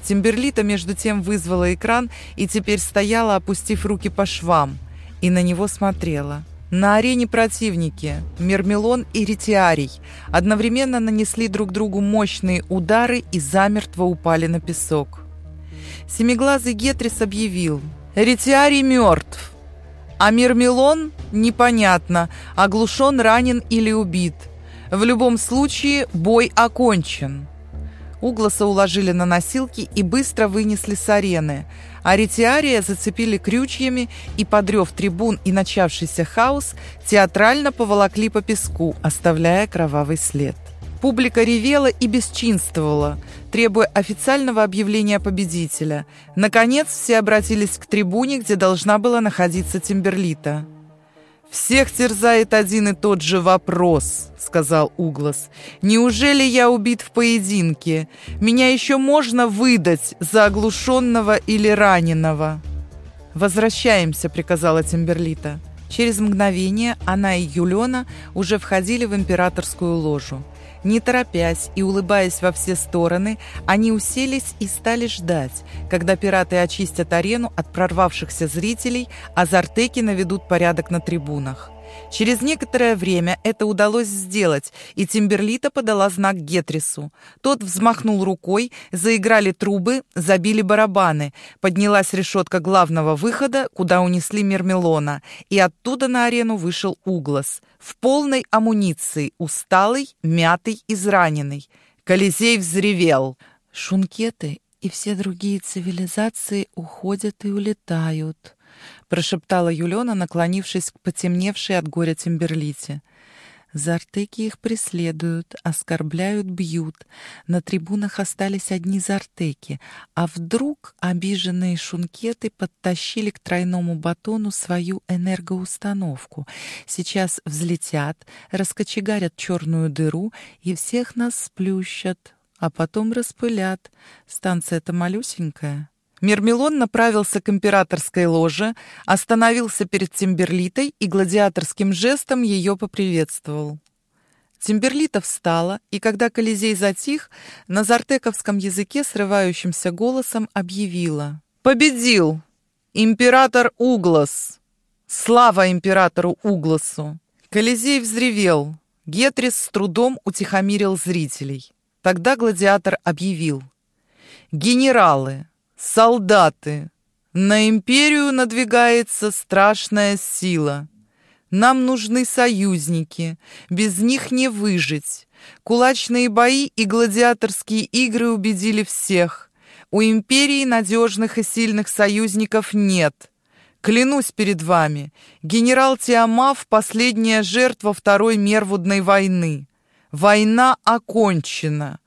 Тимберлита между тем вызвала экран и теперь стояла, опустив руки по швам, и на него смотрела. На арене противники, Мермелон и Ретиарий, одновременно нанесли друг другу мощные удары и замертво упали на песок. Семиглазый Гетрис объявил «Ретиарий мертв!» А Мирмелон непонятно, оглушен, ранен или убит. В любом случае бой окончен. Угласа уложили на носилки и быстро вынесли с арены, а ретиария зацепили крючьями и, подрев трибун и начавшийся хаос, театрально поволокли по песку, оставляя кровавый след. Публика ревела и бесчинствовала, требуя официального объявления победителя. Наконец, все обратились к трибуне, где должна была находиться Тимберлита. «Всех терзает один и тот же вопрос», — сказал Углас. «Неужели я убит в поединке? Меня еще можно выдать за оглушенного или раненого?» «Возвращаемся», — приказала Тимберлита. Через мгновение она и Юлена уже входили в императорскую ложу. Не торопясь и улыбаясь во все стороны, они уселись и стали ждать, когда пираты очистят арену от прорвавшихся зрителей, а зартеки наведут порядок на трибунах. Через некоторое время это удалось сделать, и Тимберлита подала знак Гетрису. Тот взмахнул рукой, заиграли трубы, забили барабаны, поднялась решетка главного выхода, куда унесли Мермелона, и оттуда на арену вышел Углас, в полной амуниции, усталый, мятый, израненный. Колизей взревел. «Шункеты и все другие цивилизации уходят и улетают», прошептала Юлена, наклонившись к потемневшей от горя Тимберлите. Зартеки их преследуют, оскорбляют, бьют. На трибунах остались одни зартеки, а вдруг обиженные шункеты подтащили к тройному батону свою энергоустановку. Сейчас взлетят, раскочегарят черную дыру и всех нас сплющат, а потом распылят. Станция-то малюсенькая. Мермелон направился к императорской ложе, остановился перед Тимберлитой и гладиаторским жестом ее поприветствовал. Тимберлита встала, и когда Колизей затих, на зартековском языке срывающимся голосом объявила. «Победил! Император Углас! Слава императору Угласу!» Колизей взревел. Гетрис с трудом утихомирил зрителей. Тогда гладиатор объявил. «Генералы! Солдаты! На империю надвигается страшная сила. Нам нужны союзники, без них не выжить. Кулачные бои и гладиаторские игры убедили всех. У империи надежных и сильных союзников нет. Клянусь перед вами, генерал Тиамав — последняя жертва Второй Мервудной войны. Война окончена.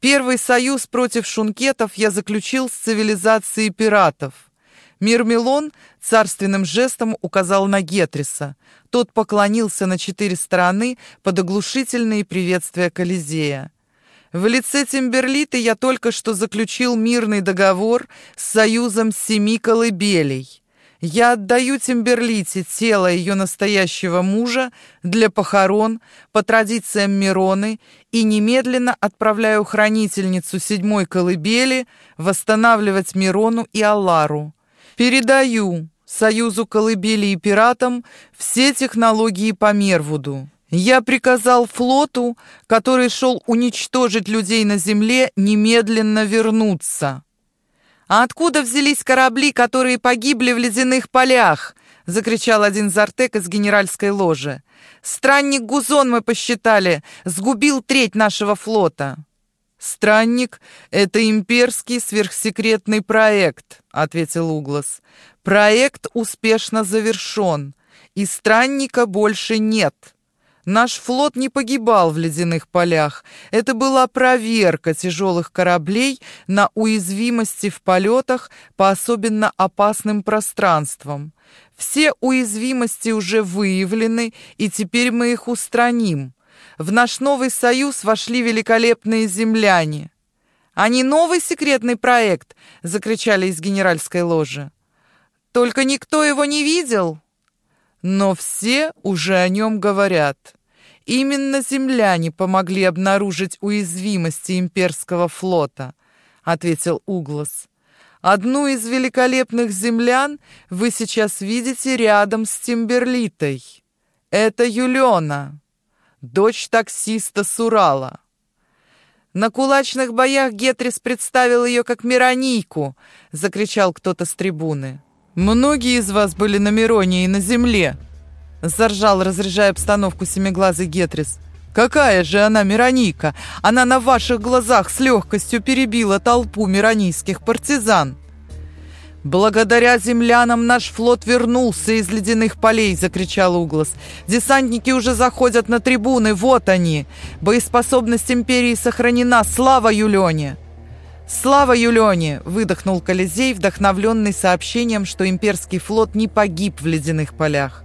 Первый союз против шункетов я заключил с цивилизацией пиратов. Мирмелон царственным жестом указал на Гетриса. Тот поклонился на четыре стороны под оглушительные приветствия Колизея. В лице Тимберлита я только что заключил мирный договор с союзом семи колыбелей. Я отдаю Тимберлите тело ее настоящего мужа для похорон по традициям Мироны и немедленно отправляю хранительницу седьмой колыбели восстанавливать Мирону и Аллару. Передаю Союзу колыбели и пиратам все технологии по Мервуду. Я приказал флоту, который шел уничтожить людей на земле, немедленно вернуться. «А откуда взялись корабли, которые погибли в ледяных полях?» — закричал один зартек из генеральской ложи. «Странник Гузон, мы посчитали, сгубил треть нашего флота». «Странник — это имперский сверхсекретный проект», — ответил Углас. «Проект успешно завершен, и странника больше нет. Наш флот не погибал в ледяных полях. Это была проверка тяжелых кораблей на уязвимости в полетах по особенно опасным пространствам. Все уязвимости уже выявлены, и теперь мы их устраним». В наш новый союз вошли великолепные земляне. Они новый секретный проект!» — закричали из генеральской ложи. «Только никто его не видел!» Но все уже о нем говорят. Именно земляне помогли обнаружить уязвимости имперского флота, ответил Углас. Одну из великолепных землян вы сейчас видите рядом с Тимберлитой. Это Юлиона дочь таксиста с Урала. На кулачных боях Гетрис представил ее как Миронийку, закричал кто-то с трибуны. Многие из вас были на Мироне и на земле, заржал, разряжая обстановку семиглазый Гетрис. Какая же она Миронийка? Она на ваших глазах с легкостью перебила толпу миронийских партизан. «Благодаря землянам наш флот вернулся из ледяных полей!» — закричал Углас. «Десантники уже заходят на трибуны, вот они! Боеспособность империи сохранена! Слава Юлионе!» «Слава Юлионе!» — выдохнул Колизей, вдохновленный сообщением, что имперский флот не погиб в ледяных полях.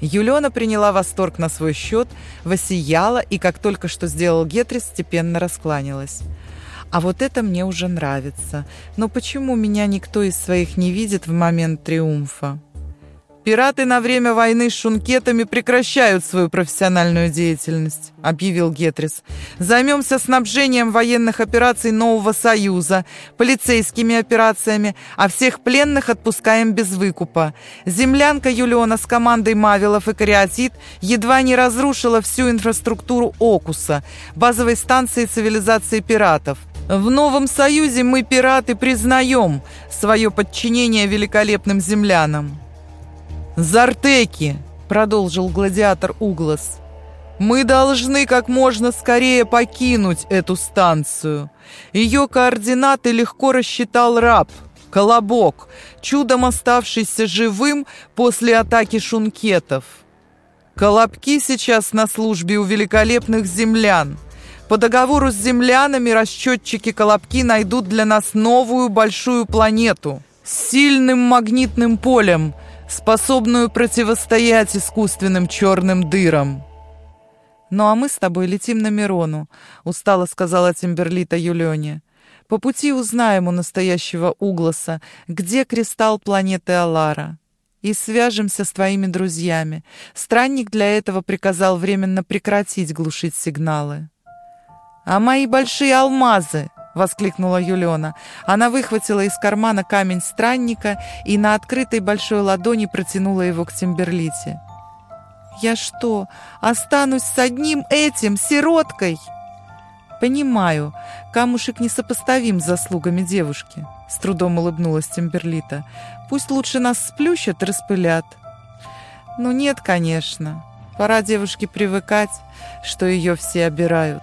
Юлиона приняла восторг на свой счет, воссияла и, как только что сделал Гетрис, степенно раскланялась. А вот это мне уже нравится. Но почему меня никто из своих не видит в момент триумфа? «Пираты на время войны с шункетами прекращают свою профессиональную деятельность», — объявил Гетрис. «Займемся снабжением военных операций Нового Союза, полицейскими операциями, а всех пленных отпускаем без выкупа. Землянка Юлиона с командой Мавилов и Кариатит едва не разрушила всю инфраструктуру Окуса, базовой станции цивилизации пиратов. В Новом Союзе мы, пираты, признаем свое подчинение великолепным землянам. «Зартеки!» — продолжил гладиатор Углас. «Мы должны как можно скорее покинуть эту станцию. Ее координаты легко рассчитал раб, Колобок, чудом оставшийся живым после атаки шункетов. Колобки сейчас на службе у великолепных землян. По договору с землянами расчетчики-колобки найдут для нас новую большую планету с сильным магнитным полем, способную противостоять искусственным черным дырам. «Ну а мы с тобой летим на Мирону», — устало сказала Тимберлита Юлёне. «По пути узнаем у настоящего Угласа, где кристалл планеты Алара» и свяжемся с твоими друзьями. Странник для этого приказал временно прекратить глушить сигналы. «А мои большие алмазы!» — воскликнула Юлиона. Она выхватила из кармана камень странника и на открытой большой ладони протянула его к Тимберлите. «Я что, останусь с одним этим, сироткой?» «Понимаю, камушек несопоставим с заслугами девушки», — с трудом улыбнулась Тимберлита. «Пусть лучше нас сплющат распылят». «Ну нет, конечно. Пора девушке привыкать, что ее все обирают.